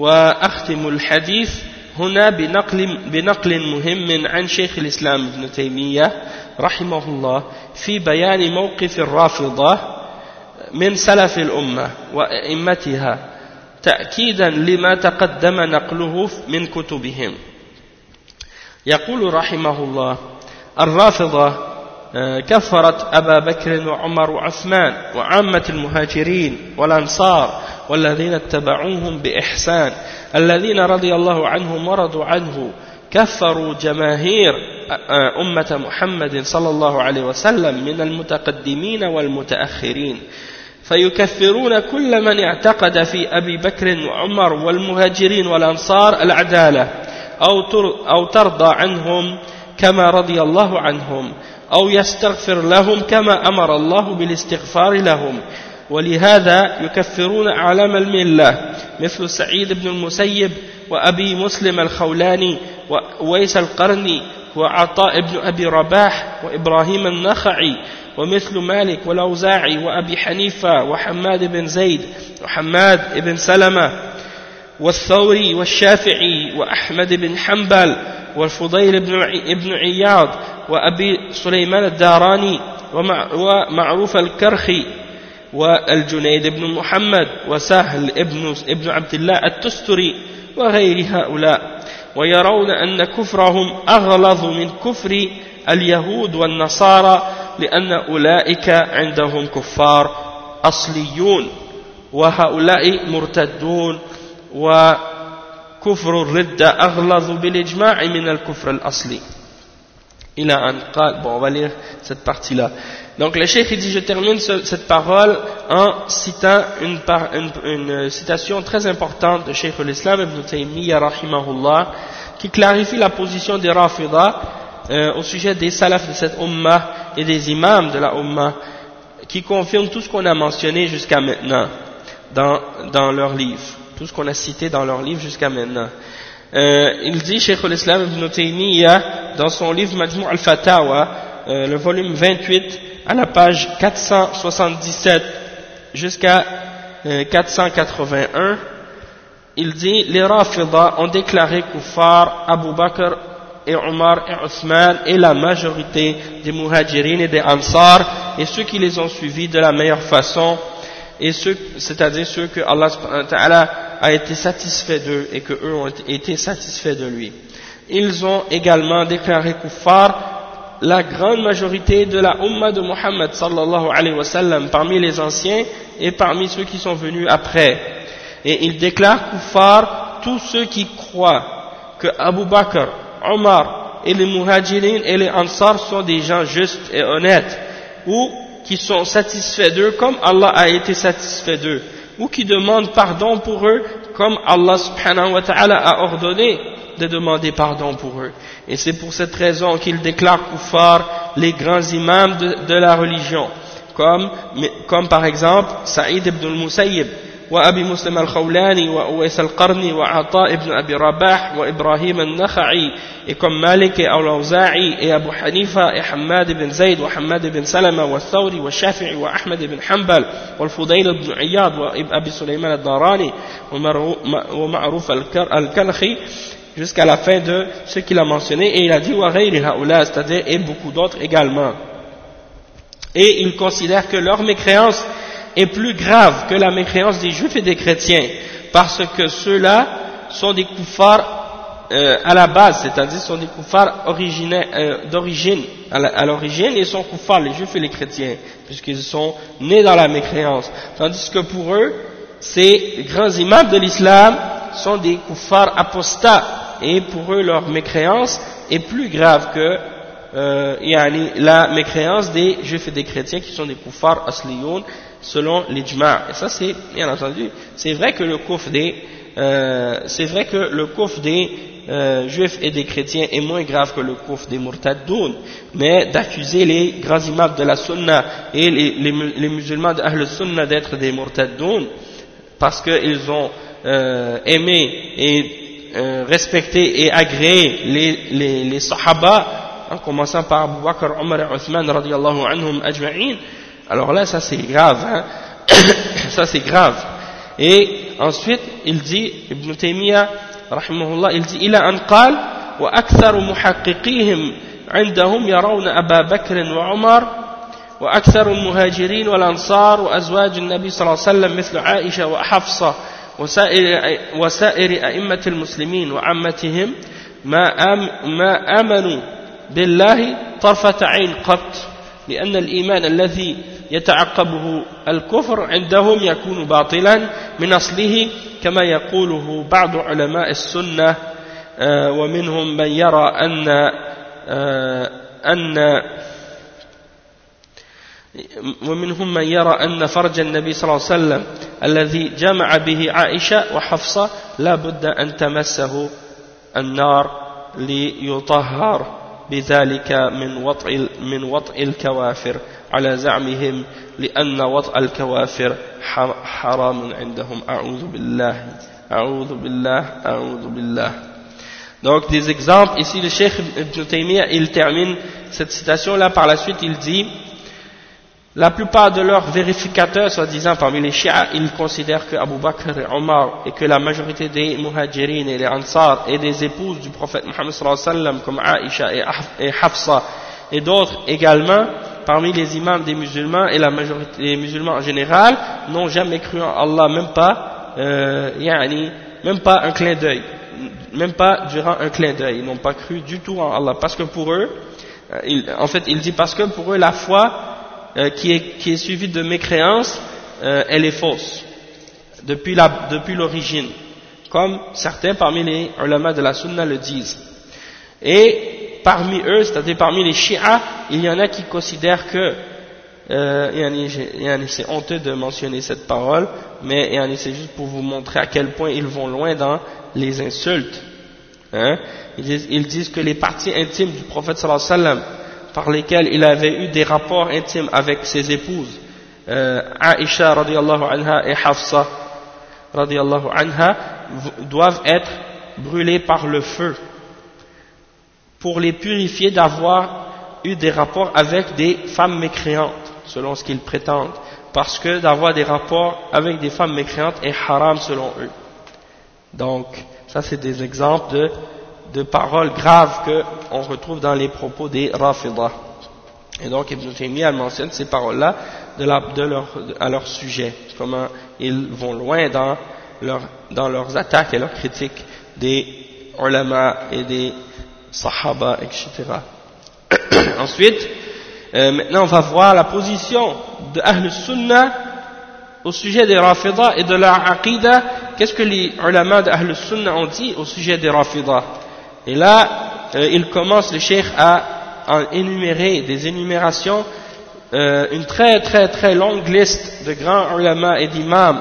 وأختم الحديث هنا بنقل, بنقل مهم عن شيخ الإسلام ابن تيمية رحمه الله في بيان موقف الرافضة من سلف الأمة وأئمتها تأكيدا لما تقدم نقله من كتبهم يقول رحمه الله الرافضة كفرت أبا بكر وعمر وعثمان وعامة المهاجرين والأنصار والذين اتبعوهم بإحسان. الذين رضي الله عنهم ورضوا عنه كفروا جماهير آه، أمة محمد صلى الله عليه وسلم من المتقدمين والمتأخرين. فيكفرون كل من اعتقد في أبي بكر وعمر والمهاجرين والأنصار العدالة أو ترضى عنهم كما رضي الله عنهم. أو يستغفر لهم كما أمر الله بالاستغفار لهم. ولهذا يكفرون أعلام الملة مثل سعيد بن المسيب وأبي مسلم الخولاني وويس القرني وعطاء بن أبي رباح وإبراهيم النخعي ومثل مالك والأوزاعي وأبي حنيفة وحماد بن زيد وحماد بن سلمة والثوري والشافعي وأحمد بن حنبل والفضيل بن عياض وأبي سليمان الداراني ومعروف الكرخي والجنيد بن محمد وسهل ابن, ابن عبد الله التستري وغير هؤلاء. ويرون أن كفرهم أغلظ من كفر اليهود والنصارى لأن أولئك عندهم كفار أصليون وهؤلاء مرتدون وكفر الردة أغلظ بالإجماع من الكفر الأصلي. Il a un bon, on va lire cette partie-là. Donc le cheikh dit, je termine cette parole en citant une, une, citation très importante de Cheikh l'Islam ibn Taymiyyah rahimahullah, qui clarifie la position des Rafidah euh, au sujet des salafs de cette ummah et des imams de la ummah, qui confirment tout ce qu'on a mentionné jusqu'à maintenant dans, dans leurs livres, tout ce qu'on a cité dans leurs livres jusqu'à maintenant. Euh, il dit, Cheikh l'Islam ibn Taymiyyah, dans son livre Majmou al-Fatawa, euh, le volume 28, à la page 477 jusqu'à 481, euh, il dit, les Rafidah ont déclaré Kuffar, Abu Bakr et Omar et Othman et la majorité des Muhajirin et des Ansar et ceux qui les ont suivis de la meilleure façon et ceux, c'est-à-dire ceux que Allah a été satisfait d'eux et que eux ont été satisfaits de lui. Ils ont également déclaré kuffar la grande majorité de la Ummah de Muhammad sallallahu alayhi wa sallam parmi les anciens et parmi ceux qui sont venus après. Et ils déclarent kuffar tous ceux qui croient que Abu Bakr, Omar et les muhajirin et les ansar sont des gens justes et honnêtes ou qui sont satisfaits d'eux comme Allah a été satisfait d'eux, ou qui demandent pardon pour eux comme Allah subhanahu wa ta'ala a ordonné de demander pardon pour eux. Et c'est pour cette raison qu'il déclare kuffar les grands imams de, la religion, comme, comme par exemple Saïd ibn al-Musayyib, وأبي مسلم الخولاني وأويس القرني وعطاء بن أبي رباح وإبراهيم النخعي إكم مالك أو لوزاعي أبو حنيفة حماد بن زيد وحماد بن سلمة والثوري والشافعي وأحمد بن حنبل والفضيل بن عياد وأبي سليمان الداراني ومعروف الكلخي jusqu'à la fin de ce qu'il a mentionné et il a dit c'est-à-dire et beaucoup d'autres également. Et il considère que leur mécréance est plus grave que la mécréance des juifs et des chrétiens, parce que ceux-là sont des koufars euh, à la base, c'est-à-dire sont des koufars euh, d'origine, à l'origine, ils sont koufars, les juifs et les chrétiens, puisqu'ils sont nés dans la mécréance. Tandis que pour eux, ces grands imams de l'islam sont des koufars apostats, et pour eux, leur mécréance est plus grave que euh, la mécréance des juifs et des chrétiens qui sont des koufars asliyoun selon l'ijma. Et ça, c'est, bien entendu, c'est vrai que le couf des, euh, c'est vrai que le couf des euh, juifs et des chrétiens est moins grave que le couf des murtadoun, mais d'accuser les grands imams de la sunna et les, les, musulmans de Ahl sunna d'être des murtadoun, parce qu'ils ont euh, aimé et respecté et agréé les, les, les sahaba, en commençant par Abu Bakr, Omar et Uthman radiallahu anhum ajma'in, alors là, ça c'est grave, hein ça c'est grave. Et ensuite, il dit, Ibn Taymiyyah, rahimahullah, il dit, il a un qal, وأكثر محققيهم عندهم يرون أبا بكر وعمر وأكثر المهاجرين والأنصار وأزواج النبي صلى الله عليه وسلم مثل عائشة وحفصة وسائر, وسائر أئمة المسلمين وعمتهم ما, آم ما آمنوا بالله طرفة عين قط لأن الإيمان الذي يتعقبه الكفر عندهم يكون باطلا من أصله كما يقوله بعض علماء السنة آه، ومنهم من يرى أن آه، أن ومنهم من يرى أن فرج النبي صلى الله عليه وسلم الذي جمع به عائشة وحفصة لا بد أن تمسه النار ليطهر. بذلك من وطء من وطء الكوافر على زعمهم لأن وطء الكوافر حرام عندهم. أعوذ بالله أعوذ بالله أعوذ بالله. Donc des exemples, ici le Cheikh Ibn Taymiyyah, il termine cette citation là par la suite, il dit La plupart de leurs vérificateurs, soi-disant parmi les chiites, ils considèrent que Abu Bakr et Omar et que la majorité des muhajirin et les ansar et des épouses du prophète wa sallam comme Aisha et Hafsa et d'autres également parmi les imams des musulmans et la majorité des musulmans en général n'ont jamais cru en Allah, même pas, euh, yani, même pas un clin d'œil, même pas durant un clin d'œil, ils n'ont pas cru du tout en Allah. Parce que pour eux, euh, en fait il dit parce que pour eux la foi euh, qui, est, qui est suivie de mécréance, euh, elle est fausse, depuis l'origine, comme certains parmi les ulama de la sunna le disent. Et parmi eux, c'est-à-dire parmi les chiites, il y en a qui considèrent que euh, c'est honteux de mentionner cette parole, mais c'est juste pour vous montrer à quel point ils vont loin dans les insultes. Hein. Ils, disent, que les parties intimes du prophète sallallahu alayhi wa sallam, par lesquelles il avait eu des rapports intimes avec ses épouses, euh, Aisha radiallahu anha et Hafsa radiallahu anha, doivent être brûlées par le feu pour les purifier d'avoir eu des rapports avec des femmes mécréantes selon ce qu'ils prétendent, parce que d'avoir des rapports avec des femmes mécréantes est haram selon eux. Donc, ça c'est des exemples de, de paroles graves qu'on retrouve dans les propos des Rafidah. Et donc Ibn Taymiyyah mentionne ces paroles-là de, leur, à leur sujet, comment ils vont loin dans leurs attaques et leurs critiques des ulama et des sahaba, etc. Ensuite, euh, maintenant, on va voir la position de Ahl Sunnah au sujet des Rafidah et de leur Aqidah. Qu'est-ce que les ulama de Ahl Sunnah ont dit au sujet des Rafidah Et là, euh, il commence, le cheikh, à, énumérer des énumérations, euh, une très très très longue liste de grands ulama et d'imams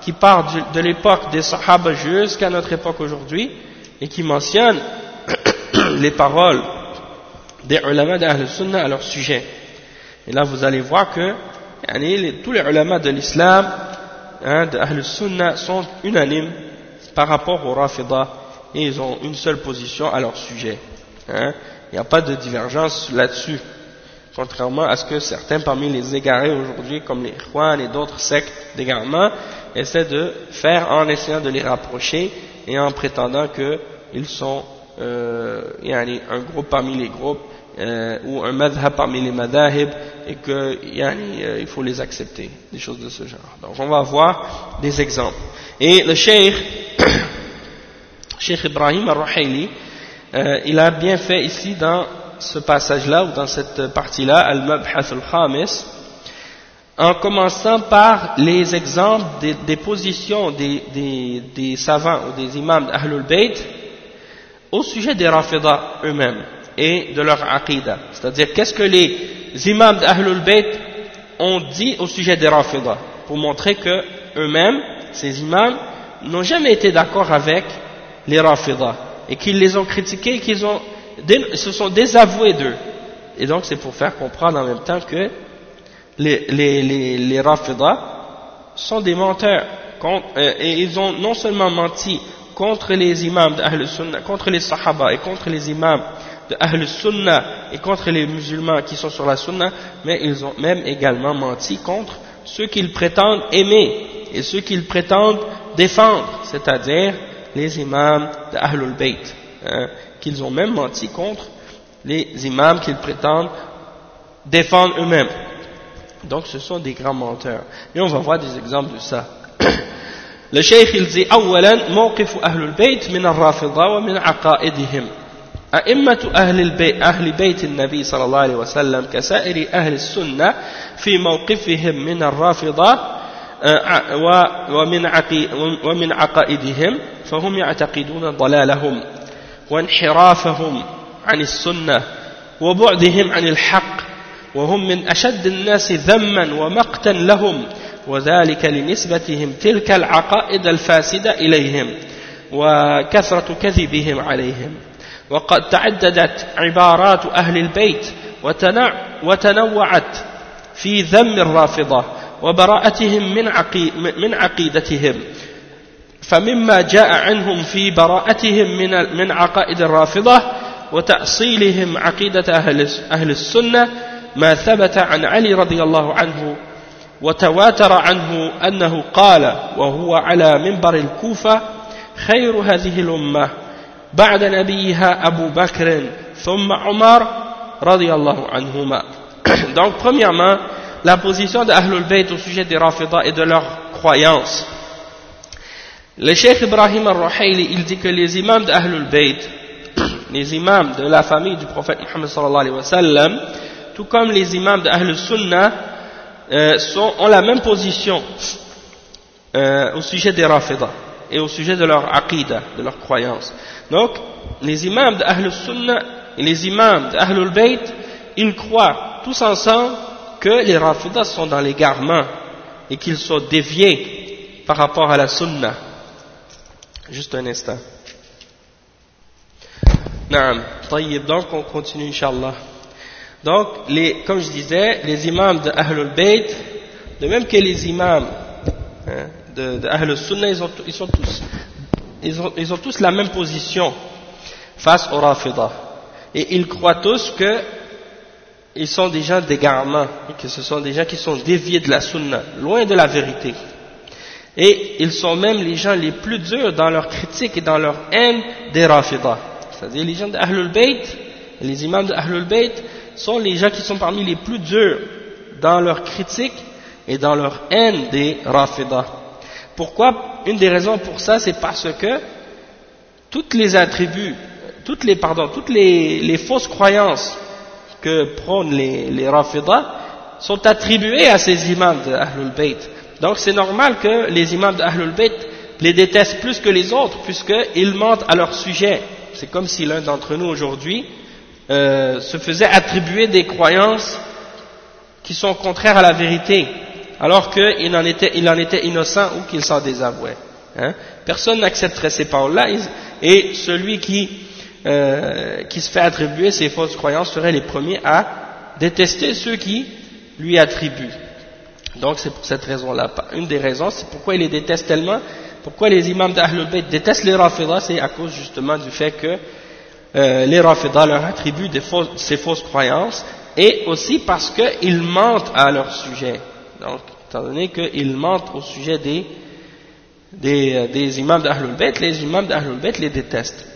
qui partent de l'époque des Sahaba jusqu'à notre époque aujourd'hui et qui mentionnent les paroles des ulama d'Ahl Sunnah à leur sujet. Et là, vous allez voir que tous les ulama de l'islam hein, d'Ahl Sunnah sont unanimes par rapport aux Rafidah et ils ont une seule position à leur sujet. Hein. Il n'y a pas de divergence là-dessus. Contrairement à ce que certains parmi les égarés aujourd'hui, comme les Ikhwan et d'autres sectes d'égarement, essaient de faire en essayant de les rapprocher et en prétendant qu'ils sont euh, un groupe parmi les groupes euh, ou un madhab parmi les madahib et qu'il euh, faut les accepter, des choses de ce genre. Donc on va voir des exemples. Et le cheikh, cheikh Ibrahim al-Ruhayli, euh, il a bien fait ici dans ce passage-là ou dans cette partie-là, al-Mabhath al-Khamis, en commençant par les exemples des, des positions des, des, des, savants ou des imams d'Ahlul Bayt au sujet des Rafidah eux-mêmes et de leur aqidah. C'est-à-dire, qu'est-ce que les imams d'Ahlul Bayt ont dit au sujet des Rafidah Pour montrer que eux-mêmes, ces imams, n'ont jamais été d'accord avec les Rafidah et qu'ils les ont critiqués qu'ils ont, se sont désavoués d'eux. Et donc, c'est pour faire comprendre en même temps que les, les, les, les Rafidah sont des menteurs. Euh, et ils ont non seulement menti contre les imams d'Ahl Sunnah, contre les Sahaba et contre les imams de Ahl Sunnah et contre les musulmans qui sont sur la Sunnah, mais ils ont même également menti contre ceux qu'ils prétendent aimer et ceux qu'ils prétendent défendre, c'est-à-dire les imams de Ahlul Bayt, hein, qu'ils ont même menti contre les imams qu'ils prétendent défendre eux-mêmes. Donc ce sont des grands menteurs. Et on va voir des exemples de ça. Le cheikh il dit أولا موقف أهل البيت من الرافضة ومن عقائدهم أئمة أهل, البيت أهل بيت النبي صلى الله عليه وسلم كسائر أهل السنة في موقفهم من الرافضة آه، ومن, ومن عقائدهم فهم يعتقدون ضلالهم وانحرافهم عن السنة وبعدهم عن الحق وهم من أشد الناس ذما ومقتا لهم وذلك لنسبتهم تلك العقائد الفاسدة إليهم وكثرة كذبهم عليهم. وقد تعددت عبارات أهل البيت وتنوعت في ذم الرافضة وبراءتهم من, عقي من عقيدتهم. فمما جاء عنهم في براءتهم من, من عقائد الرافضة وتأصيلهم عقيدة أهل, أهل السنة ما ثبت عن علي رضي الله عنه وتواتر عنه أنه قال وهو على منبر الكوفة خير هذه الأمة بعد نبيها أبو بكر ثم عمر رضي الله عنهما. Donc premièrement la position d'Ahlul Bayt au sujet des Rafidah et de leur croyance le Cheikh Ibrahim al-Ruhayli il dit que les imams d'Ahlul Bayt les imams de la famille du prophète Muhammad sallallahu alayhi wa sallam tout comme les imams d'Ahlul Sunnah euh, sont, ont la même position euh, au sujet des Rafidah et au sujet de leur aqidah, de leur croyance. Donc, les imams d'Ahl Sunnah et les imams d'Ahlul Bayt, ils croient tous ensemble que les Rafidas sont dans l'égarement et qu'ils sont déviés par rapport à la Sunna. Juste un instant. Naam, donc on continue, Inch'Allah. Donc, les, comme je disais, les imams de Ahlul Bayt, de même que les imams hein, de, Ahlul Sunnah, ils, ont, ils, sont tous, ils, ont, ils ont tous la même position face aux Rafidah. Et ils croient tous que ils sont des gens d'égarement, que ce sont des gens qui sont déviés de la Sunna, loin de la vérité. Et ils sont même les gens les plus durs dans leur critique et dans leur haine des Rafidah. C'est-à-dire les gens d'Ahlul Bayt, les imams d'Ahlul Bayt, sont les gens qui sont parmi les plus durs dans leur critique et dans leur haine des Rafidah. Pourquoi? Une des raisons pour ça, c'est parce que toutes les attributs, toutes les, pardon, toutes les, les fausses croyances que prônent les, les sont attribuées à ces imams d'Ahlul Bayt. Donc c'est normal que les imams d'Ahlul Bayt les détestent plus que les autres, puisqu'ils mentent à leur sujet. C'est comme si l'un d'entre nous aujourd'hui euh, se faisait attribuer des croyances qui sont contraires à la vérité, alors qu'il en était, en était innocent ou qu'il s'en désavouait. Hein. Personne n'accepterait ces paroles-là, et celui qui, euh, qui se fait attribuer ces fausses croyances serait les premiers à détester ceux qui lui attribuent. Donc c'est pour cette raison-là. Une des raisons, c'est pourquoi il les déteste tellement, pourquoi les imams d'Ahlul Bayt détestent les Rafidah, c'est à cause justement du fait que euh, les Rafidah leur attribuent ces fausses croyances et aussi parce qu'ils mentent à leur sujet. Donc, étant donné qu'ils mentent au sujet des, euh, imams d'Ahlul Bayt, les imams d'Ahlul Bayt les détestent.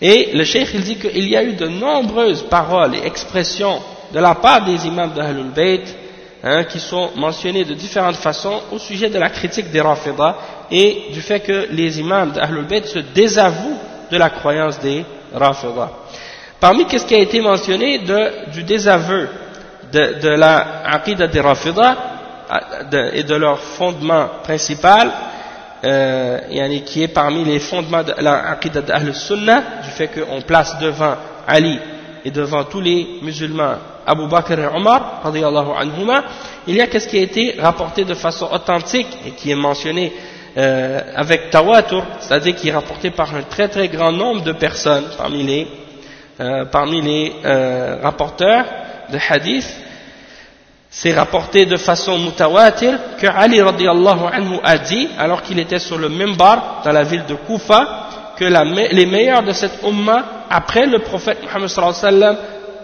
Et le cheikh il dit qu'il y a eu de nombreuses paroles et expressions de la part des imams d'Ahlul Bayt hein, qui sont mentionnées de différentes façons au sujet de la critique des Rafidah et du fait que les imams d'Ahlul Bayt se désavouent de la croyance des Rafida. Parmi ce qui a été mentionné du désaveu de, la Aqidah des Rafida et de leur fondement principal, euh, qui est parmi les fondements de la Aqidah d'Ahl Sunnah, du fait qu'on place devant Ali et devant tous les musulmans Abu Bakr et Omar, anhuma, il y a ce qui a été rapporté de façon authentique et qui est mentionné euh, avec tawatur, c'est-à-dire qui est rapporté par un très très grand nombre de personnes parmi les, euh, parmi les euh, rapporteurs de hadith, c'est rapporté de façon mutawatir que Ali radiallahu anhu a dit, alors qu'il était sur le mimbar dans la ville de Koufa, que les meilleurs de cette umma, après le prophète Muhammad sallallahu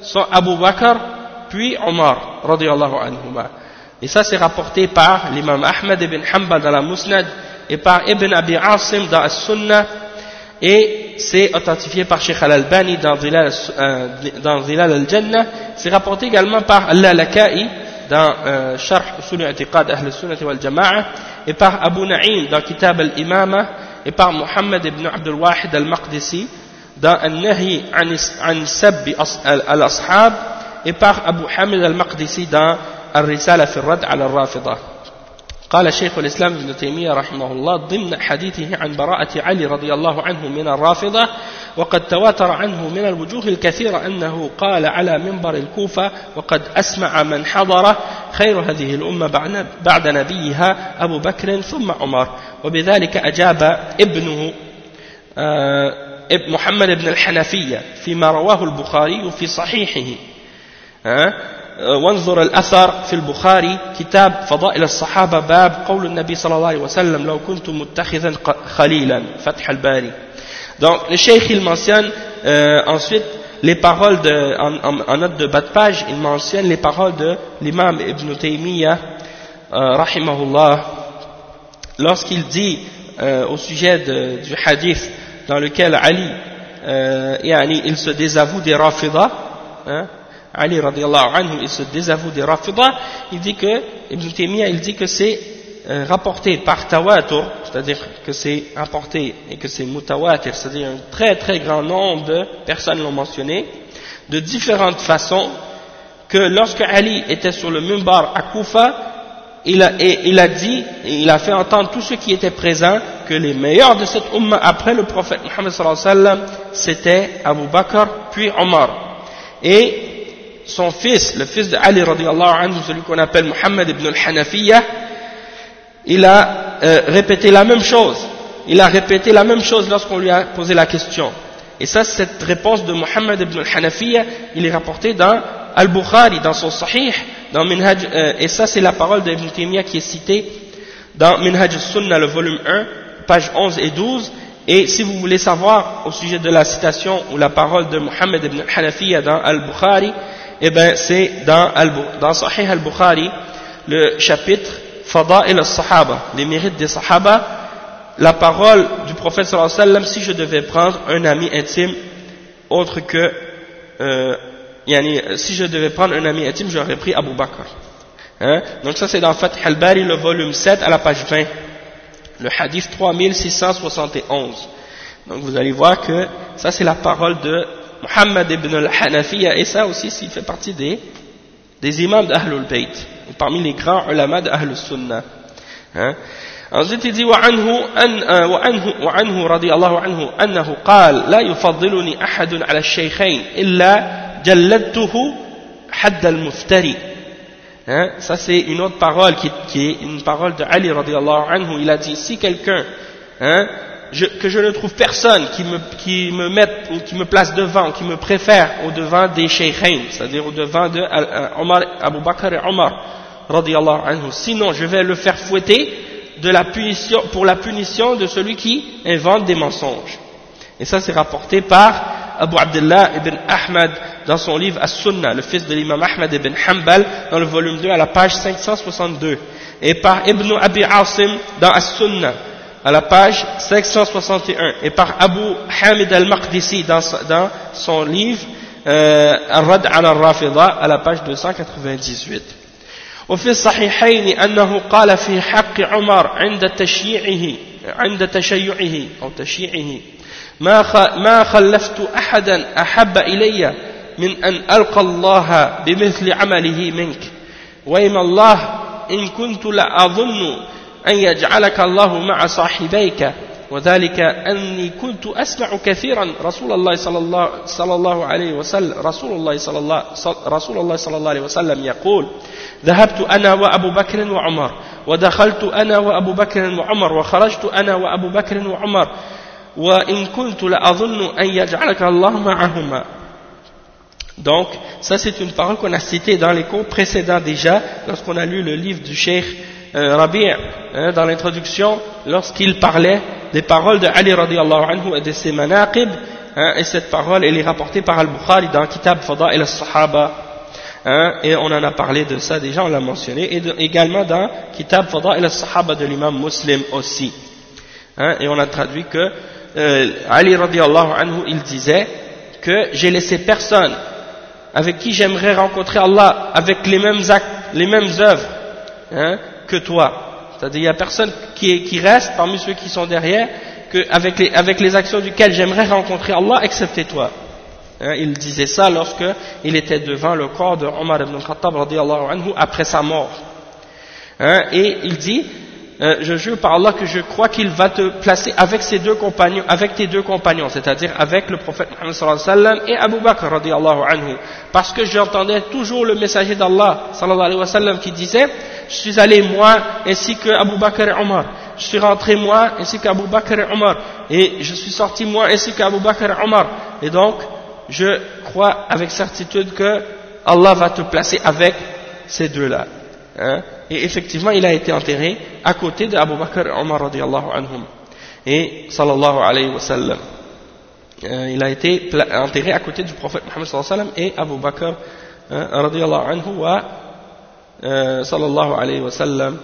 sont Abu Bakr, puis Omar radiallahu anhu. Et ça c'est rapporté par l'imam Ahmed ibn Hanbal dans la Musnad, et par Ibn Abi Asim dans As-Sunnah et c'est authentifié par Sheikh Al-Albani dans Zilal, euh, al-Jannah c'est rapporté également par Allah Lakai dans euh, Sharh Usul I'tiqad Ahl Sunnah wal Jama'a et par Abu Na'im dans Kitab al-Imama et par Muhammad ibn Abdul Wahid al-Maqdisi dans An-Nahi an Sabbi al-Ashab et par Abu Hamid al-Maqdisi dans Al-Risala fi al-Rad al-Rafidah قال شيخ الإسلام ابن تيمية رحمه الله ضمن حديثه عن براءة علي رضي الله عنه من الرافضة وقد تواتر عنه من الوجوه الكثيرة أنه قال على منبر الكوفة وقد أسمع من حضر خير هذه الأمة بعد نبيها أبو بكر ثم عمر. وبذلك أجاب ابنه آه، محمد بن الحنفية فيما رواه البخاري في صحيحه. وانظر الأثر في البخاري كتاب فضائل الصحابة باب قول النبي صلى الله عليه وسلم لو كنت متخذا خليلا فتح الباري donc le cheikh il mentionne euh, ensuite les paroles de, en, en, en, note de bas de page il mentionne les paroles de l'imam Ibn Taymiyyah euh, rahimahullah lorsqu'il dit euh, au sujet de, du hadith dans lequel Ali euh, yani, il se désavoue des rafidah hein, Ali radiallahu anhu, il se désavoue des Rafidah, il dit que, Ibn Taymiyyah, il dit que c'est euh, rapporté par tawatur, c'est-à-dire que c'est rapporté et que c'est mutawatir, c'est-à-dire un très très grand nombre de personnes l'ont mentionné, de différentes façons, que lorsque Ali était sur le mimbar à Koufa, il a, dit, et il a fait entendre tous ceux qui étaient présents, que les meilleurs de cette umma après le prophète sallam, c'était Abu Bakr, puis Omar. Et son fils, le fils de Ali radiallahu anhu, celui qu'on appelle Muhammad ibn al-Hanafiya, il a euh, répété la même chose. Il a répété la même chose lorsqu'on lui a posé la question. Et ça, cette réponse de Muhammad ibn al-Hanafiya, il est rapporté dans Al-Bukhari, dans son Sahih, dans Minhaj, euh, et ça c'est la parole d'Ibn Taymiyyah qui est citée dans Minhaj al-Sunnah, le volume 1, page 11 et 12, et si vous voulez savoir au sujet de la citation ou la parole de Muhammad ibn al-Hanafiya dans Al-Bukhari, eh bien c'est dans, dans Sahih al-Bukhari, le chapitre Fada'il al-Sahaba, les mérites des Sahaba, la parole du prophète sallallahu alayhi wa sallam, si je devais prendre un ami intime autre que, euh, si je devais prendre un ami intime, j'aurais pris Abu Bakr. Hein? Donc ça c'est dans Fath al-Bari, le volume 7 à la page 20, le hadith 3671. Donc vous allez voir que ça c'est la parole de Muhammad ibn al-Hanafiya, et ça aussi s'il fait partie des, des imams d'Ahlul Bayt, parmi les grands ulama d'Ahlul Sunnah. Hein? Ensuite il dit وعنه, أن وعنه, وعنه رضي الله عنه أنه قال لا يفضلني أحد على الشيخين إلا جلدته حد المفتري hein? ça c'est une autre parole qui, qui, est une parole de Ali radiallahu anhu il a dit si quelqu'un que je ne trouve personne qui me, qui me mette ou qui me place devant, qui me préfère au devant des sheikhain, c'est-à-dire au devant de Abu Bakr et Omar, anhu. Sinon, je vais le faire fouetter de la punition, pour la punition de celui qui invente des mensonges. Et ça, c'est rapporté par Abu Abdullah ibn Ahmad dans son livre As-Sunnah, le fils de l'imam Ahmad ibn Hanbal, dans le volume 2 à la page 562. Et par Ibn Abi Asim dans As-Sunnah, à la page 561 et par Abu Hamid al-Maqdisi dans, dans, son livre euh, Al-Rad al-Rafida à la page 298 وفي الصحيحين أنه قال في حق عمر عند عند تشيعه أو تشييعه ما ما خلفت أحدا أحب إلي من أن ألقى الله بمثل عمله منك وإما الله إن كنت لأظن أن يجعلك الله مع صاحبيك. وذلك أني كنت أسمع كثيرا رسول الله صلى الله, صلى الله عليه وسلم رسول الله صلى الله رسول الله صلى الله عليه وسلم يقول ذهبت أنا وأبو بكر وعمر ودخلت أنا وأبو بكر وعمر وخرجت أنا وأبو بكر وعمر وإن كنت لأظن أن يجعلك الله معهما. Donc, ça c'est une parole qu'on a citée dans les cours précédents déjà, lorsqu'on a lu le livre du Cheikh euh, Rabi' hein, dans l'introduction, lorsqu'il parlait des paroles de Ali radiallahu anhu et de ses manaqib, hein, et cette parole elle est rapportée par Al-Bukhari dans Kitab Fada'il al-Sahaba, hein, et on en a parlé de ça déjà, on l'a mentionné, et également dans Kitab Fada'il al-Sahaba de l'imam muslim aussi. Hein, et on a traduit que euh, Ali radiallahu anhu, il disait que j'ai laissé personne avec qui j'aimerais rencontrer Allah avec les mêmes actes, les mêmes œuvres hein, que toi. C'est-à-dire il n'y a personne qui, reste parmi ceux qui sont derrière que avec, les, avec les actions duquel j'aimerais rencontrer Allah excepté toi. Hein, il disait ça lorsque il était devant le corps de Omar ibn Khattab anhu après sa mort. Hein, et il dit euh, je jure par Allah que je crois qu'il va te placer avec ses deux compagnons, avec tes deux compagnons, c'est-à-dire avec le prophète Muhammad sallallahu alayhi wa et Abu Bakr radiallahu anhu. Parce que j'entendais toujours le messager d'Allah sallallahu alayhi wa sallam qui disait, je suis allé moi ainsi que Abu Bakr et Omar. Je suis rentré moi ainsi qu'Abu Bakr et Omar. Et je suis sorti moi ainsi qu'Abu Bakr et Omar. Et donc, je crois avec certitude que Allah va te placer avec ces deux-là. Hein? Et effectivement il a été enterré à côté d'Abu Bakr et Omar radiallahu anhum. Et sallallahu alayhi wa sallam. Euh, il a été enterré à côté du prophète Muhammad sallallahu alayhi wa sallam et Abu Bakr euh, radiallahu anhu wa euh, sallallahu alayhi wa sallam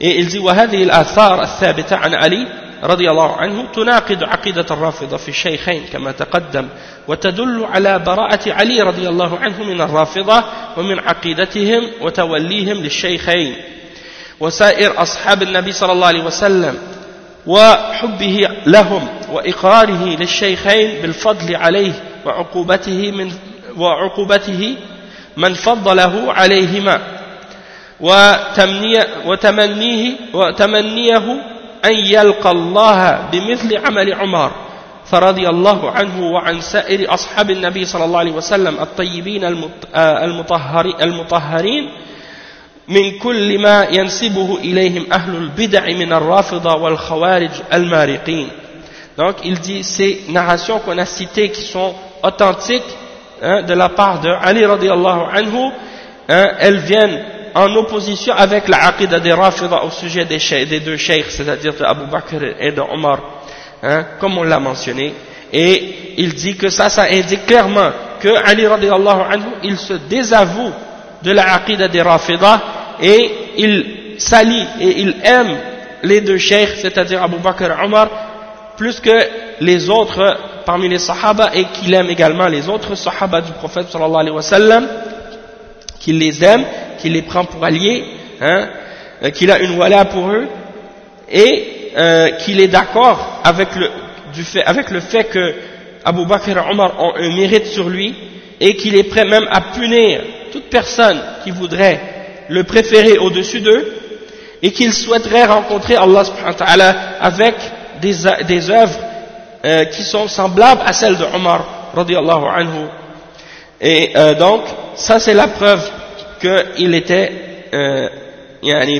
et il dit وهذه الآثار الثابتة عن علي رضي الله عنه تناقض عقيدة الرافضة في الشيخين كما تقدم وتدل على براءة علي رضي الله عنه من الرافضة ومن عقيدتهم وتوليهم للشيخين. وسائر أصحاب النبي صلى الله عليه وسلم وحبه لهم وإقراره للشيخين بالفضل عليه وعقوبته من وعقوبته من فضله عليهما. وتمنيه وتمنيه أن يلقى الله بمثل عمل عمر فرضي الله عنه وعن سائر أصحاب النبي صلى الله عليه وسلم الطيبين المطهرين من كل ما ينسبه إليهم أهل البدع من الرافضة والخوارج المارقين. Donc il dit ces narrations qu'on a citées qui sont authentiques hein, de la part de Ali radiallahu anhu, hein, elles viennent en opposition avec la aqidah des Rafida au sujet des, deux sheikhs, c'est-à-dire de Abu Bakr et de Omar, hein, comme on l'a mentionné. Et il dit que ça, ça indique clairement que Ali radiallahu anhu, il se désavoue de la aqidah des Rafida et il s'allie et il aime les deux sheikhs, c'est-à-dire Abu Bakr et Omar, plus que les autres parmi les sahaba et qu'il aime également les autres sahaba du prophète sallallahu alayhi wa sallam, qu'il les aime, qu'il les prend pour alliés, hein, euh, qu'il a une wala pour eux et euh, qu'il est d'accord avec le, fait, avec le fait que Abu Bakr et Omar ont un mérite sur lui et qu'il est prêt même à punir toute personne qui voudrait le préférer au-dessus d'eux et qu'il souhaiterait rencontrer Allah subhanahu avec des, des œuvres euh, qui sont semblables à celles de Omar radiallahu anhu. Et donc, ça c'est la preuve qu'il était euh,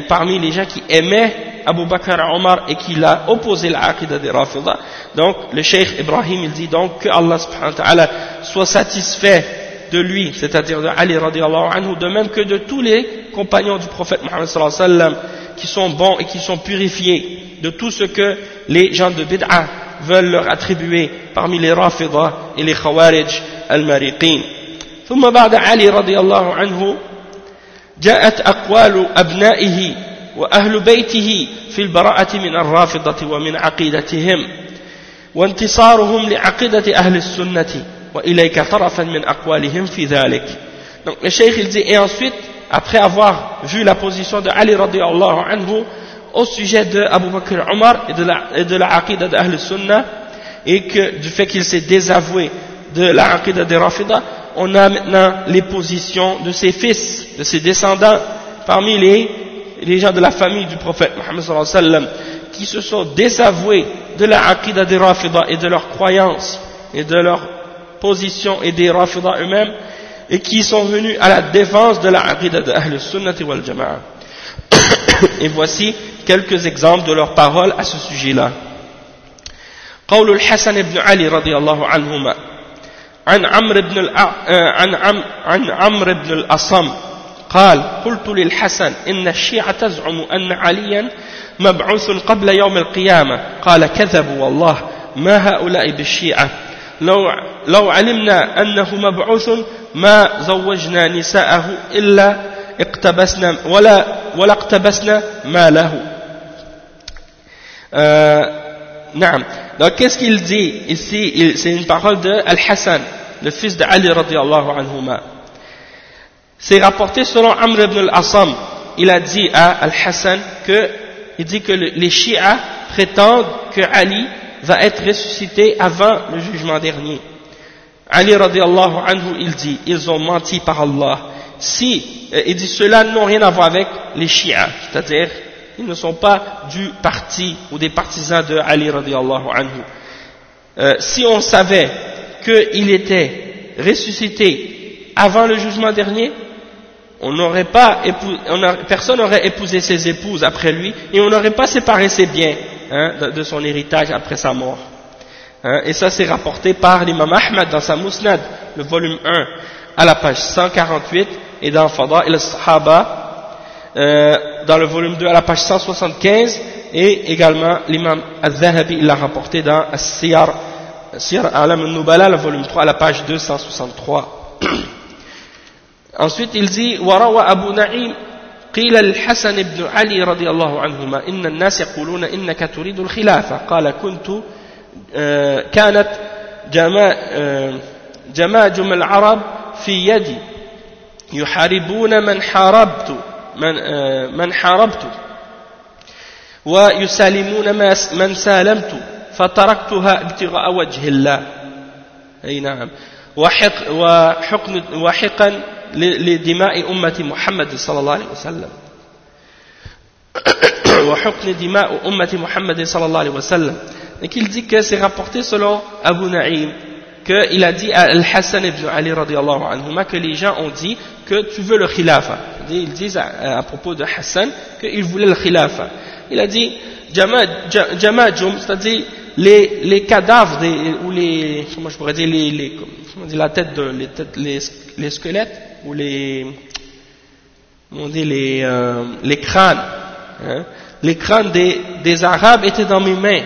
parmi les gens qui aimaient Abu Bakr Omar et qu'il a opposé l'aqidah des Rafida. Donc, le Cheikh Ibrahim, il dit donc que Allah subhanahu wa ta'ala soit satisfait de lui, c'est-à-dire de Ali radiallahu anhu, de même que de tous les compagnons du prophète Muhammad sallallahu alayhi wa sallam, qui sont bons et qui sont purifiés de tout ce que les gens de bid'a veulent leur attribuer parmi les Rafida et les Khawarij al-Mariqin. ثم بعد علي رضي الله عنه جاءت أقوال أبنائه وأهل بيته في البراءة من الرافضة ومن عقيدتهم وانتصارهم لعقيدة أهل السنة وإليك طرفا من أقوالهم في ذلك donc le cheikh il dit et ensuite après avoir vu la position de Ali radiallahu anhu au sujet de Abu Bakr Omar et de la, et de la aqidah d'Ahl Sunnah et que du fait qu'il s'est désavoué de la aqidah des Rafida on a maintenant les positions de ses fils, de ses descendants, parmi les, les gens de la famille du prophète Mohammed sallallahu alayhi wa sallam, qui se sont désavoués de la aqidah des Rafida et de leurs croyances et de leur position et des Rafida eux-mêmes, et qui sont venus à la défense de la aqidah de Ahl Sunnati wal Jama'a. Et voici quelques exemples de leurs paroles à ce sujet-là. قول الحسن بن علي رضي الله عنهما عن عمرو بن عن عم عن عمرو بن الأصم قال قلت للحسن إن الشيعة تزعم أن عليا مبعوث قبل يوم القيامة. قال كذبوا والله ما هؤلاء بالشيعة؟ لو لو علمنا أنه مبعوث ما زوجنا نساءه إلا اقتبسنا ولا ولا اقتبسنا ما له euh, نعم. Donc qu'est-ce qu'il dit ici? C'est une parole de Al-Hassan, le fils de Ali radiallahu anhuma. C'est rapporté selon Amr ibn al-Assam. Il a dit à Al-Hassan que, il dit que les Shia prétendent que Ali va être ressuscité avant le jugement dernier. Ali radiallahu anhu, il dit, ils ont menti par Allah. Si, euh, il dit, cela n'ont rien à voir avec les Shia, c'est-à-dire ils ne sont pas du parti ou des partisans de Ali radiallahu anhu. Euh, si on savait qu'il était ressuscité avant le jugement dernier, on n'aurait pas personne n'aurait épousé ses épouses après lui et on n'aurait pas séparé ses biens hein, de, son héritage après sa mort. Hein, et ça c'est rapporté par l'imam Ahmad dans sa Musnad, le volume 1, à la page 148 et dans Fada al-Sahaba euh, dans le volume 2 à la page 175 et également l'imam al-Zahabi l'a rapporté dans Siyar Alam al-Nubala le volume 3 à la page 263 ensuite il dit وروى أبو نعيم قيل للحسن بن علي رضي الله عنهما إن الناس يقولون إنك تريد الخلافة قال كنت كانت جماجم العرب في يدي يحاربون من حاربت من, آه، من حاربت. ويسالمون من سالمت. فتركتها ابتغاء وجه الله. أي نعم. وحق وحقن وحقا لدماء أمة محمد صلى الله عليه وسلم. وحقن دماء أمة محمد صلى الله عليه وسلم. Et qu'il dit que c'est rapporté selon Abu Na'im. Qu'il a dit à Al-Hassan ibn Ali radiallahu anhuma que les gens ont dit que tu veux le khilafa. Ils disent à, propos de Hassan qu'il voulait le khilafa. Il a dit Jamajum, c'est-à-dire les, les cadavres ou les, comment je pourrais dire, les, les comment dire, la tête de, les, les, les squelettes ou les, on dit les, euh, les crânes, hein, les crânes des, des Arabes étaient dans mes mains.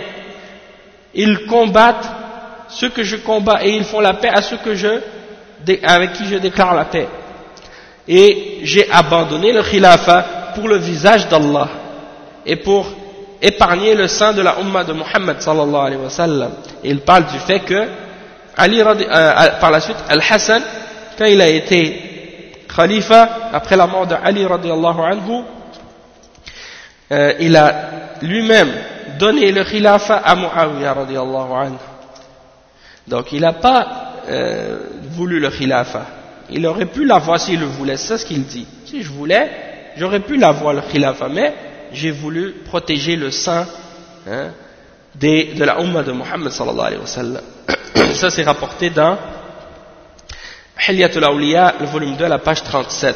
Ils combattent ceux que je combats et ils font la paix à ceux que je, avec qui je déclare la paix. Et j'ai abandonné le khilafa pour le visage d'Allah et pour épargner le sang de la Ummah de Muhammad sallallahu alayhi wa sallam. Et il parle du fait que Ali, euh, par la suite, Al-Hassan, quand il a été khalifa, après la mort de Ali radiallahu anhu, euh, il a lui-même donné le khilafa à Muawiyah radiallahu anhu. Donc il n'a pas euh, voulu le khilafa. Il aurait pu l'avoir s'il le voulait, c'est ce qu'il dit. Si je voulais, j'aurais pu l'avoir le khilafa, mais j'ai voulu protéger le sang hein, des, de la Ummah de Muhammad sallallahu alayhi wa sallam. Ça c'est rapporté dans Hilyatul Awliya, le volume 2, la page 37.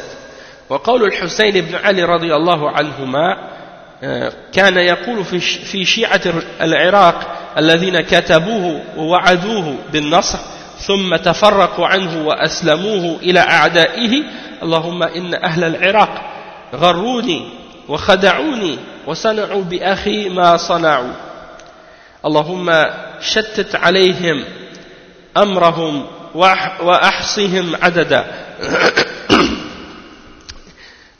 وقول الحسين بن علي رضي الله عنهما كان يقول في شيعة العراق الذين كتبوه ووعدوه بالنصر ثم تفرقوا عنه وأسلموه إلى أعدائه اللهم إن أهل العراق غروني وخدعوني وصنعوا بأخي ما صنعوا اللهم شتت عليهم أمرهم وأحصهم عددا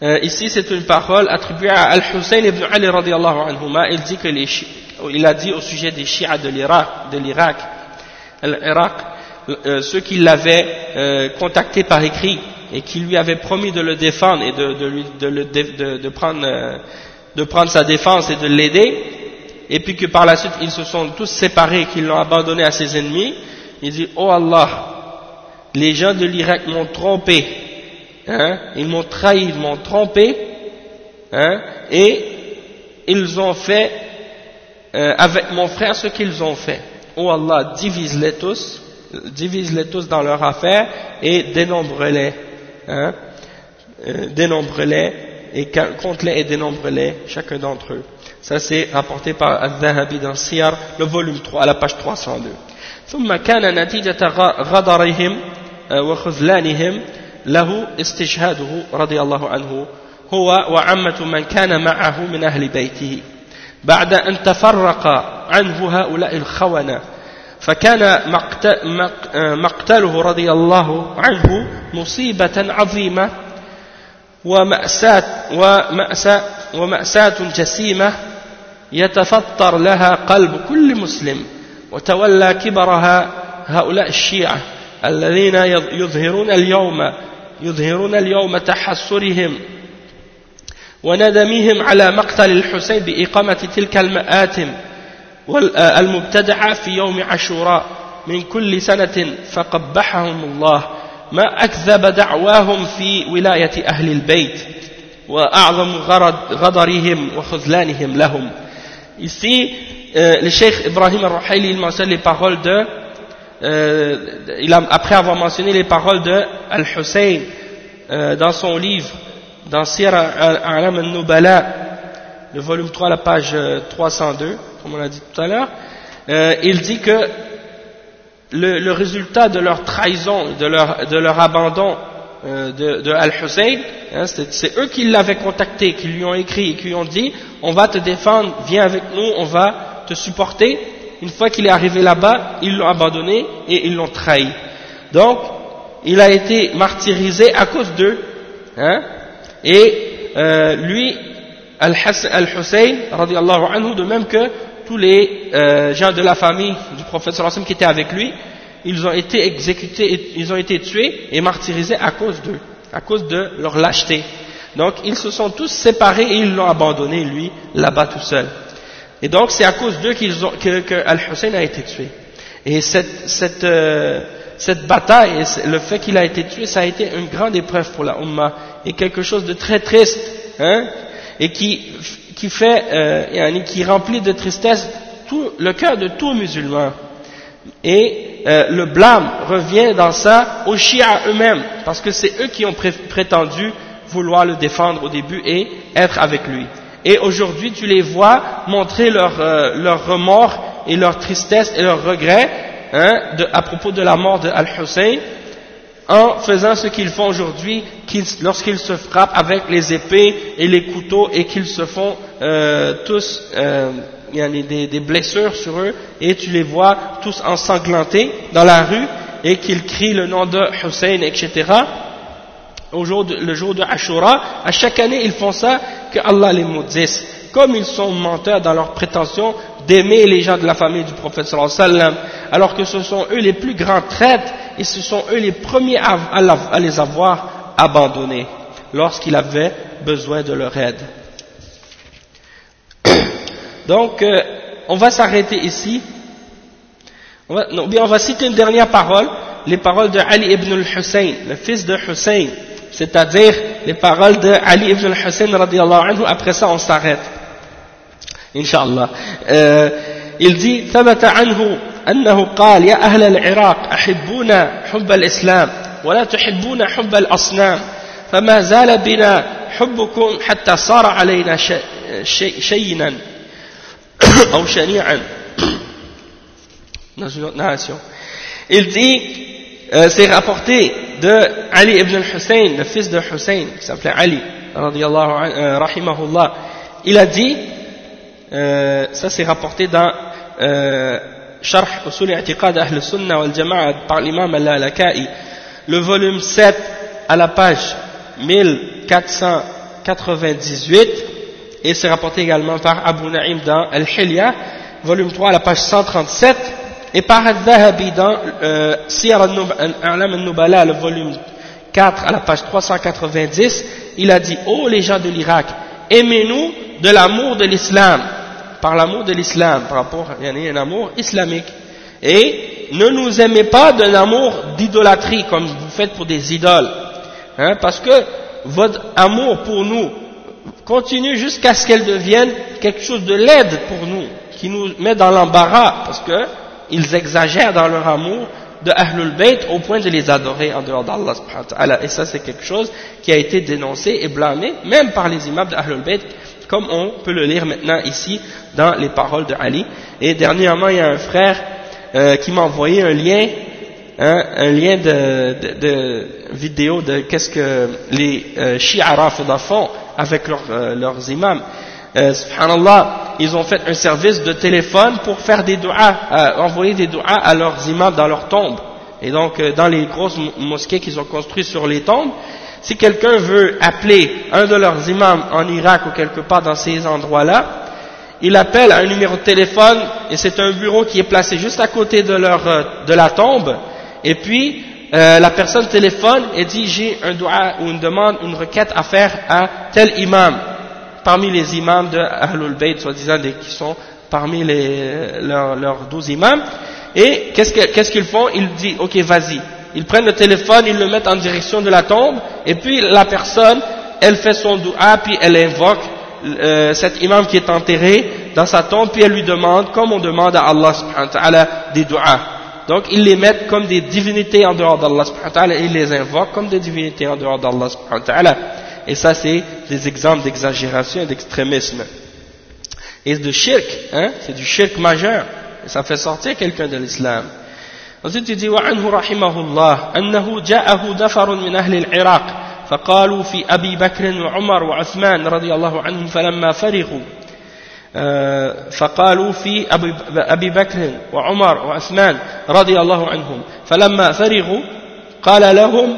Euh, ici, c'est une parole attribuée à Al-Hussein ibn Ali radiallahu anhuma. Il dit que les, il a dit au sujet des chiites de l'Irak, euh, ceux qui l'avaient euh, contacté par écrit et qui lui avaient promis de le défendre et de, prendre, sa défense et de l'aider, et puis que par la suite ils se sont tous séparés qu'ils l'ont abandonné à ses ennemis, il dit Oh Allah, les gens de l'Irak m'ont trompé, hein, ils m'ont trahi, ils m'ont trompé, hein, et ils ont fait euh, avec mon frère ce qu'ils ont fait. Oh Allah, divise-les tous, divise-les tous dans leur affaire et dénombre-les. Hein, euh, dénombre-les et compte-les et dénombre-les, chacun d'entre eux. Ça c'est rapporté par Al-Zahabi dans Siyar, le volume 3, à la page 302. ثم كان نتيجة غدرهم وخذلانهم له استشهاده رضي الله عنه هو وعمة من كان معه من أهل بيته بعد أن تفرق عنه هؤلاء الخونة. فكان مقتله رضي الله عنه مصيبة عظيمة ومأساة, ومأساة, ومأساة جسيمة يتفطر لها قلب كل مسلم وتولى كبرها هؤلاء الشيعة الذين يظهرون اليوم يظهرون اليوم تحسرهم وندمهم على مقتل الحسين بإقامة تلك المآتم المبتدعة في يوم عاشوراء من كل سنة فقبحهم الله. ما أكذب دعواهم في ولاية أهل البيت وأعظم غرض غضرهم وخذلانهم لهم. Ici, euh, le Cheikh Ibrahim al-Ruhayli il mentionne les paroles de euh, il a, après avoir mentionné les paroles de Al-Hussein euh, dans son livre dans Sir al-Alam al-Nubala, le volume 3, la page 302, euh, comme on l'a dit tout à l'heure, euh, il dit que le, le, résultat de leur trahison, de leur, de leur abandon euh, de, de Al-Hussein, c'est eux qui l'avaient contacté, qui lui ont écrit et qui lui ont dit on va te défendre, viens avec nous, on va te supporter. Une fois qu'il est arrivé là-bas, ils l'ont abandonné et ils l'ont trahi. Donc, il a été martyrisé à cause d'eux. Hein, et euh, lui, Al-Hussein, anhu, de même que tous les euh, gens de la famille du prophète sallallahu qui étaient avec lui, ils ont été exécutés, ils ont été tués et martyrisés à cause d'eux, à cause de leur lâcheté. Donc ils se sont tous séparés et ils l'ont abandonné, lui, là-bas tout seul. Et donc c'est à cause d'eux que, que Al-Hussein a été tué. Et cette, cette, euh, cette bataille, le fait qu'il a été tué, ça a été une grande épreuve pour la Ummah et quelque chose de très triste, hein, et qui, qui fait, euh, qui remplit de tristesse tout, le cœur de tout musulman. Et euh, le blâme revient dans ça aux chiites eux-mêmes, parce que c'est eux qui ont prétendu vouloir le défendre au début et être avec lui. Et aujourd'hui, tu les vois montrer leur, euh, leur remords et leur tristesse et leur regret hein, à propos de la mort de Al-Hussein en faisant ce qu'ils font aujourd'hui lorsqu'ils se frappent avec les épées et les couteaux et qu'ils se font euh, tous euh, il y a des, blessures sur eux et tu les vois tous ensanglantés dans la rue et qu'ils crient le nom de Hussein etc au le jour de Ashura à chaque année ils font ça que Allah les maudisse. Comme ils sont menteurs dans leur prétention d'aimer les gens de la famille du prophète sallallahu alayhi wa sallam, alors que ce sont eux les plus grands traîtres et ce sont eux les premiers à, les avoir abandonnés lorsqu'il avait besoin de leur aide. Donc, euh, on va s'arrêter ici. On va, bien, on va citer une dernière parole, les paroles de Ali ibn al-Hussein, le fils de Hussein, c'est-à-dire les paroles de Ali ibn al-Hussein après ça on s'arrête. Inch'Allah. Euh, il dit, ثبت عنه أنه قال يا أهل العراق أحبون حب الإسلام ولا تحبون حب الأصنام فما زال بنا حبكم حتى صار علينا شي شينا أو شنيعا Il dit, euh, c'est rapporté de Ali ibn al-Hussein, le fils de Hussein, qui s'appelait Ali, radiallahu, euh, rahimahullah. Il a dit, euh, ça c'est rapporté dans euh, Sharh Usul I'tiqad Ahl Sunnah wal Jama'a par l'imam Al-Alakai, le volume 7 à la page 1498 et c'est rapporté également par Abu Na'im dans Al-Hilya, volume 3 à la page 137 et par Al-Dhahabi dans euh, Siyar al-A'lam al-Nubala, le volume 4 à la page 390, il a dit, oh les gens de l'Irak, aimez-nous de l'amour de l'islam, par l'amour de l'islam, par rapport à un amour islamique. Et ne nous aimez pas d'un amour d'idolâtrie, comme vous faites pour des idoles. Hein, parce que votre amour pour nous continue jusqu'à ce qu'elle devienne quelque chose de laide pour nous, qui nous met dans l'embarras, parce qu'ils exagèrent dans leur amour de Ahlul au point de les adorer en dehors d'Allah. Et ça, c'est quelque chose qui a été dénoncé et blâmé, même par les imams de Bayt, comme on peut le lire maintenant ici dans les paroles de Ali. Et dernièrement, il y a un frère euh, qui m'a envoyé un lien, hein, un lien de, de, vidéo de qu'est-ce que les euh, font avec leurs, euh, leurs imams. Euh, subhanallah, ils ont fait un service de téléphone pour faire des doigts, euh, envoyer des doigts à leurs imams dans leurs tombes. Et donc, euh, dans les grosses mosquées qu'ils ont construites sur les tombes, si quelqu'un veut appeler un de leurs imams en Irak ou quelque part dans ces endroits-là, il appelle à un numéro de téléphone et c'est un bureau qui est placé juste à côté de, leur, euh, de la tombe. Et puis, euh, la personne téléphone et dit j'ai un doigt ou une demande, une requête à faire à tel imam, parmi les imams de Ahlul Bayt, soi-disant qui sont parmi les, leurs, douze imams. Et qu'est-ce qu'ils font? Ils disent ok vas-y, ils prennent le téléphone, ils le mettent en direction de la tombe, et puis la personne, elle fait son doua, puis elle invoque euh, cet imam qui est enterré dans sa tombe, puis elle lui demande, comme on demande à Allah subhanahu wa ta'ala, des douas. Donc ils les mettent comme des divinités en dehors d'Allah subhanahu wa ta'ala, ils les invoquent comme des divinités en dehors d'Allah subhanahu wa ta'ala. Et ça c'est des exemples d'exagération et d'extrémisme. Et de shirk, hein, c'est du shirk majeur, et ça fait sortir quelqu'un de l'islam. وزدت دي وعنه رحمه الله أنه جاءه نفر من أهل العراق فقالوا في أبي بكر وعمر وعثمان رضي الله عنهم فلما فرغوا آه، فقالوا في أبي بكر وعمر وعثمان رضي الله عنهم فلما فرغوا قال لهم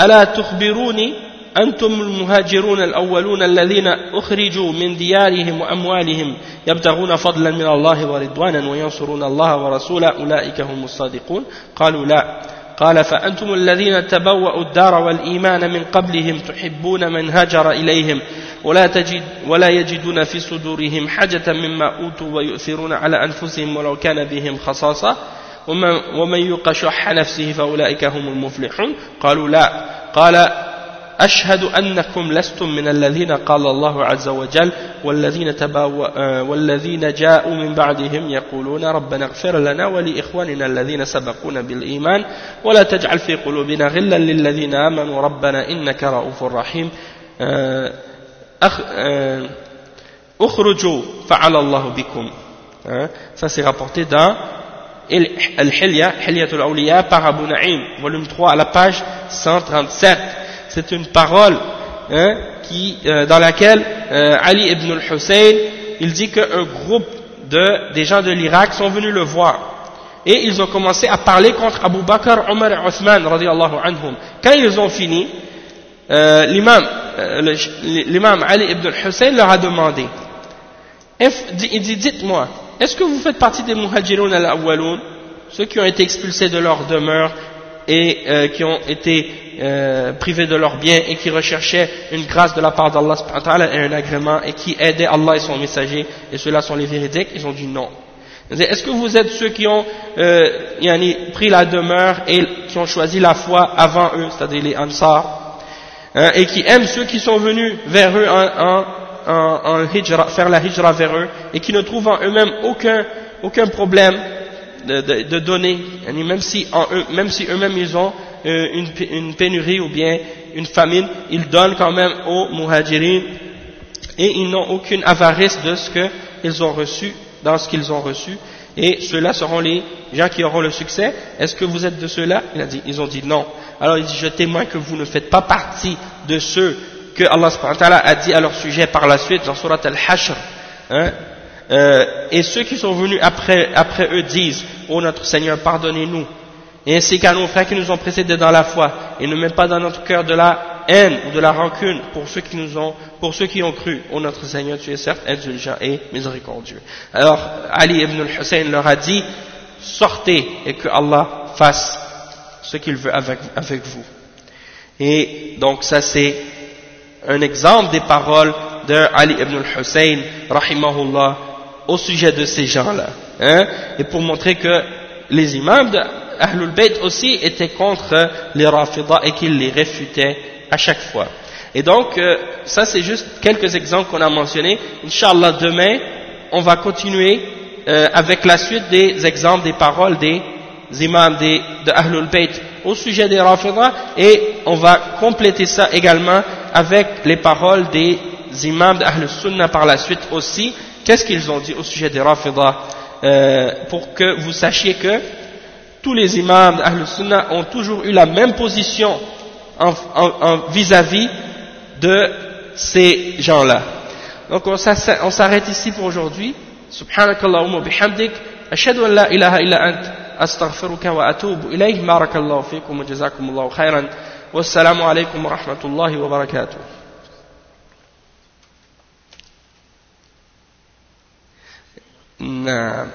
ألا تخبروني أنتم المهاجرون الأولون الذين أخرجوا من ديارهم وأموالهم يبتغون فضلا من الله ورضوانا وينصرون الله ورسوله. أولئك هم الصادقون. قالوا لا. قال فأنتم الذين تبوأوا الدار والإيمان من قبلهم تحبون من هاجر إليهم ولا, تجد ولا يجدون في صدورهم حاجة مما أوتوا ويؤثرون على أنفسهم ولو كان بهم خصاصة. ومن يوق شح نفسه فأولئك هم المفلحون. قالوا لا. قال أشهد أنكم لستم من الذين قال الله عز وجل والذين, تباو والذين جاءوا من بعدهم يقولون ربنا اغفر لنا ولإخواننا الذين سبقونا بالإيمان ولا تجعل في قلوبنا غلا للذين آمنوا ربنا إنك رؤوف رحيم. أخرجوا فعل الله بكم. ça c'est rapporté dans Al-Hilya, Hilyatul Awliya par Abu Na'im, volume 3 à la page 137 c'est une parole hein, qui, euh, dans laquelle euh, Ali ibn al-Hussein, il dit qu'un groupe de, des gens de l'Irak sont venus le voir. Et ils ont commencé à parler contre Abu Bakr, Omar et Othman, anhum. Quand ils ont fini, euh, l'imam Ali ibn al-Hussein leur a demandé, il dit, dites-moi, est-ce que vous faites partie des muhajirun al-awwaloun, ceux qui ont été expulsés de leur demeure et qui ont été euh, privés de leurs biens et qui recherchaient une grâce de la part d'Allah et un agrément et qui aidaient Allah et son messager et ceux-là sont les véridiques, ils ont dit non. Est-ce que vous êtes ceux qui ont euh, pris la demeure et qui ont choisi la foi avant eux, c'est-à-dire les Ansar, hein, et qui aiment ceux qui sont venus vers eux en, en, en hijra, faire la hijra vers eux et qui ne trouvent en eux-mêmes aucun, aucun problème? De, de, donner, même si, eux, même si eux-mêmes ils ont euh, une, une, pénurie ou bien une famine, ils donnent quand même aux muhajirin et ils n'ont aucune avarice de ce qu'ils ont reçu, dans ce qu'ils ont reçu, et ceux-là seront les gens qui auront le succès. Est-ce que vous êtes de ceux-là? Ils ont dit non. Alors il dit, je témoigne que vous ne faites pas partie de ceux que Allah a dit à leur sujet par la suite dans Surat al-Hashr. Hein, euh, et ceux qui sont venus après, après eux disent, oh notre Seigneur, pardonnez-nous, et ainsi qu'à nos frères qui nous ont précédés dans la foi, et ne met pas dans notre cœur de la haine ou de la rancune pour ceux qui nous ont, pour ceux qui ont cru, ô notre Seigneur, tu es certes indulgent et miséricordieux. Alors, Ali ibn al-Hussein leur a dit, sortez et que Allah fasse ce qu'il veut avec, avec vous. Et donc ça c'est un exemple des paroles de Ali ibn al-Hussein, rahimahullah, au sujet de ces gens-là. Hein, et pour montrer que les imams de Ahlul Bayt aussi étaient contre les Rafidah et qu'ils les réfutaient à chaque fois. Et donc, euh, ça c'est juste quelques exemples qu'on a mentionnés. Inch'Allah, demain, on va continuer euh, avec la suite des exemples des paroles des imams des, de Bayt au sujet des Rafidah et on va compléter ça également avec les paroles des imams d'Ahlul Sunnah par la suite aussi. Qu'est-ce qu'ils ont dit au sujet des Rafidah euh, pour que vous sachiez que tous les imams d'Ahl Sunnah ont toujours eu la même position vis-à-vis de ces gens-là. Donc on s'arrête ici pour aujourd'hui. Subhanakallahumma bihamdik. Ashhadu an la ilaha illa ant. Astaghfiruka wa atubu ilayh. Barakallahu fikum wa jazakumullahu khairan. Wassalamu alaykum wa rahmatullahi wa نعم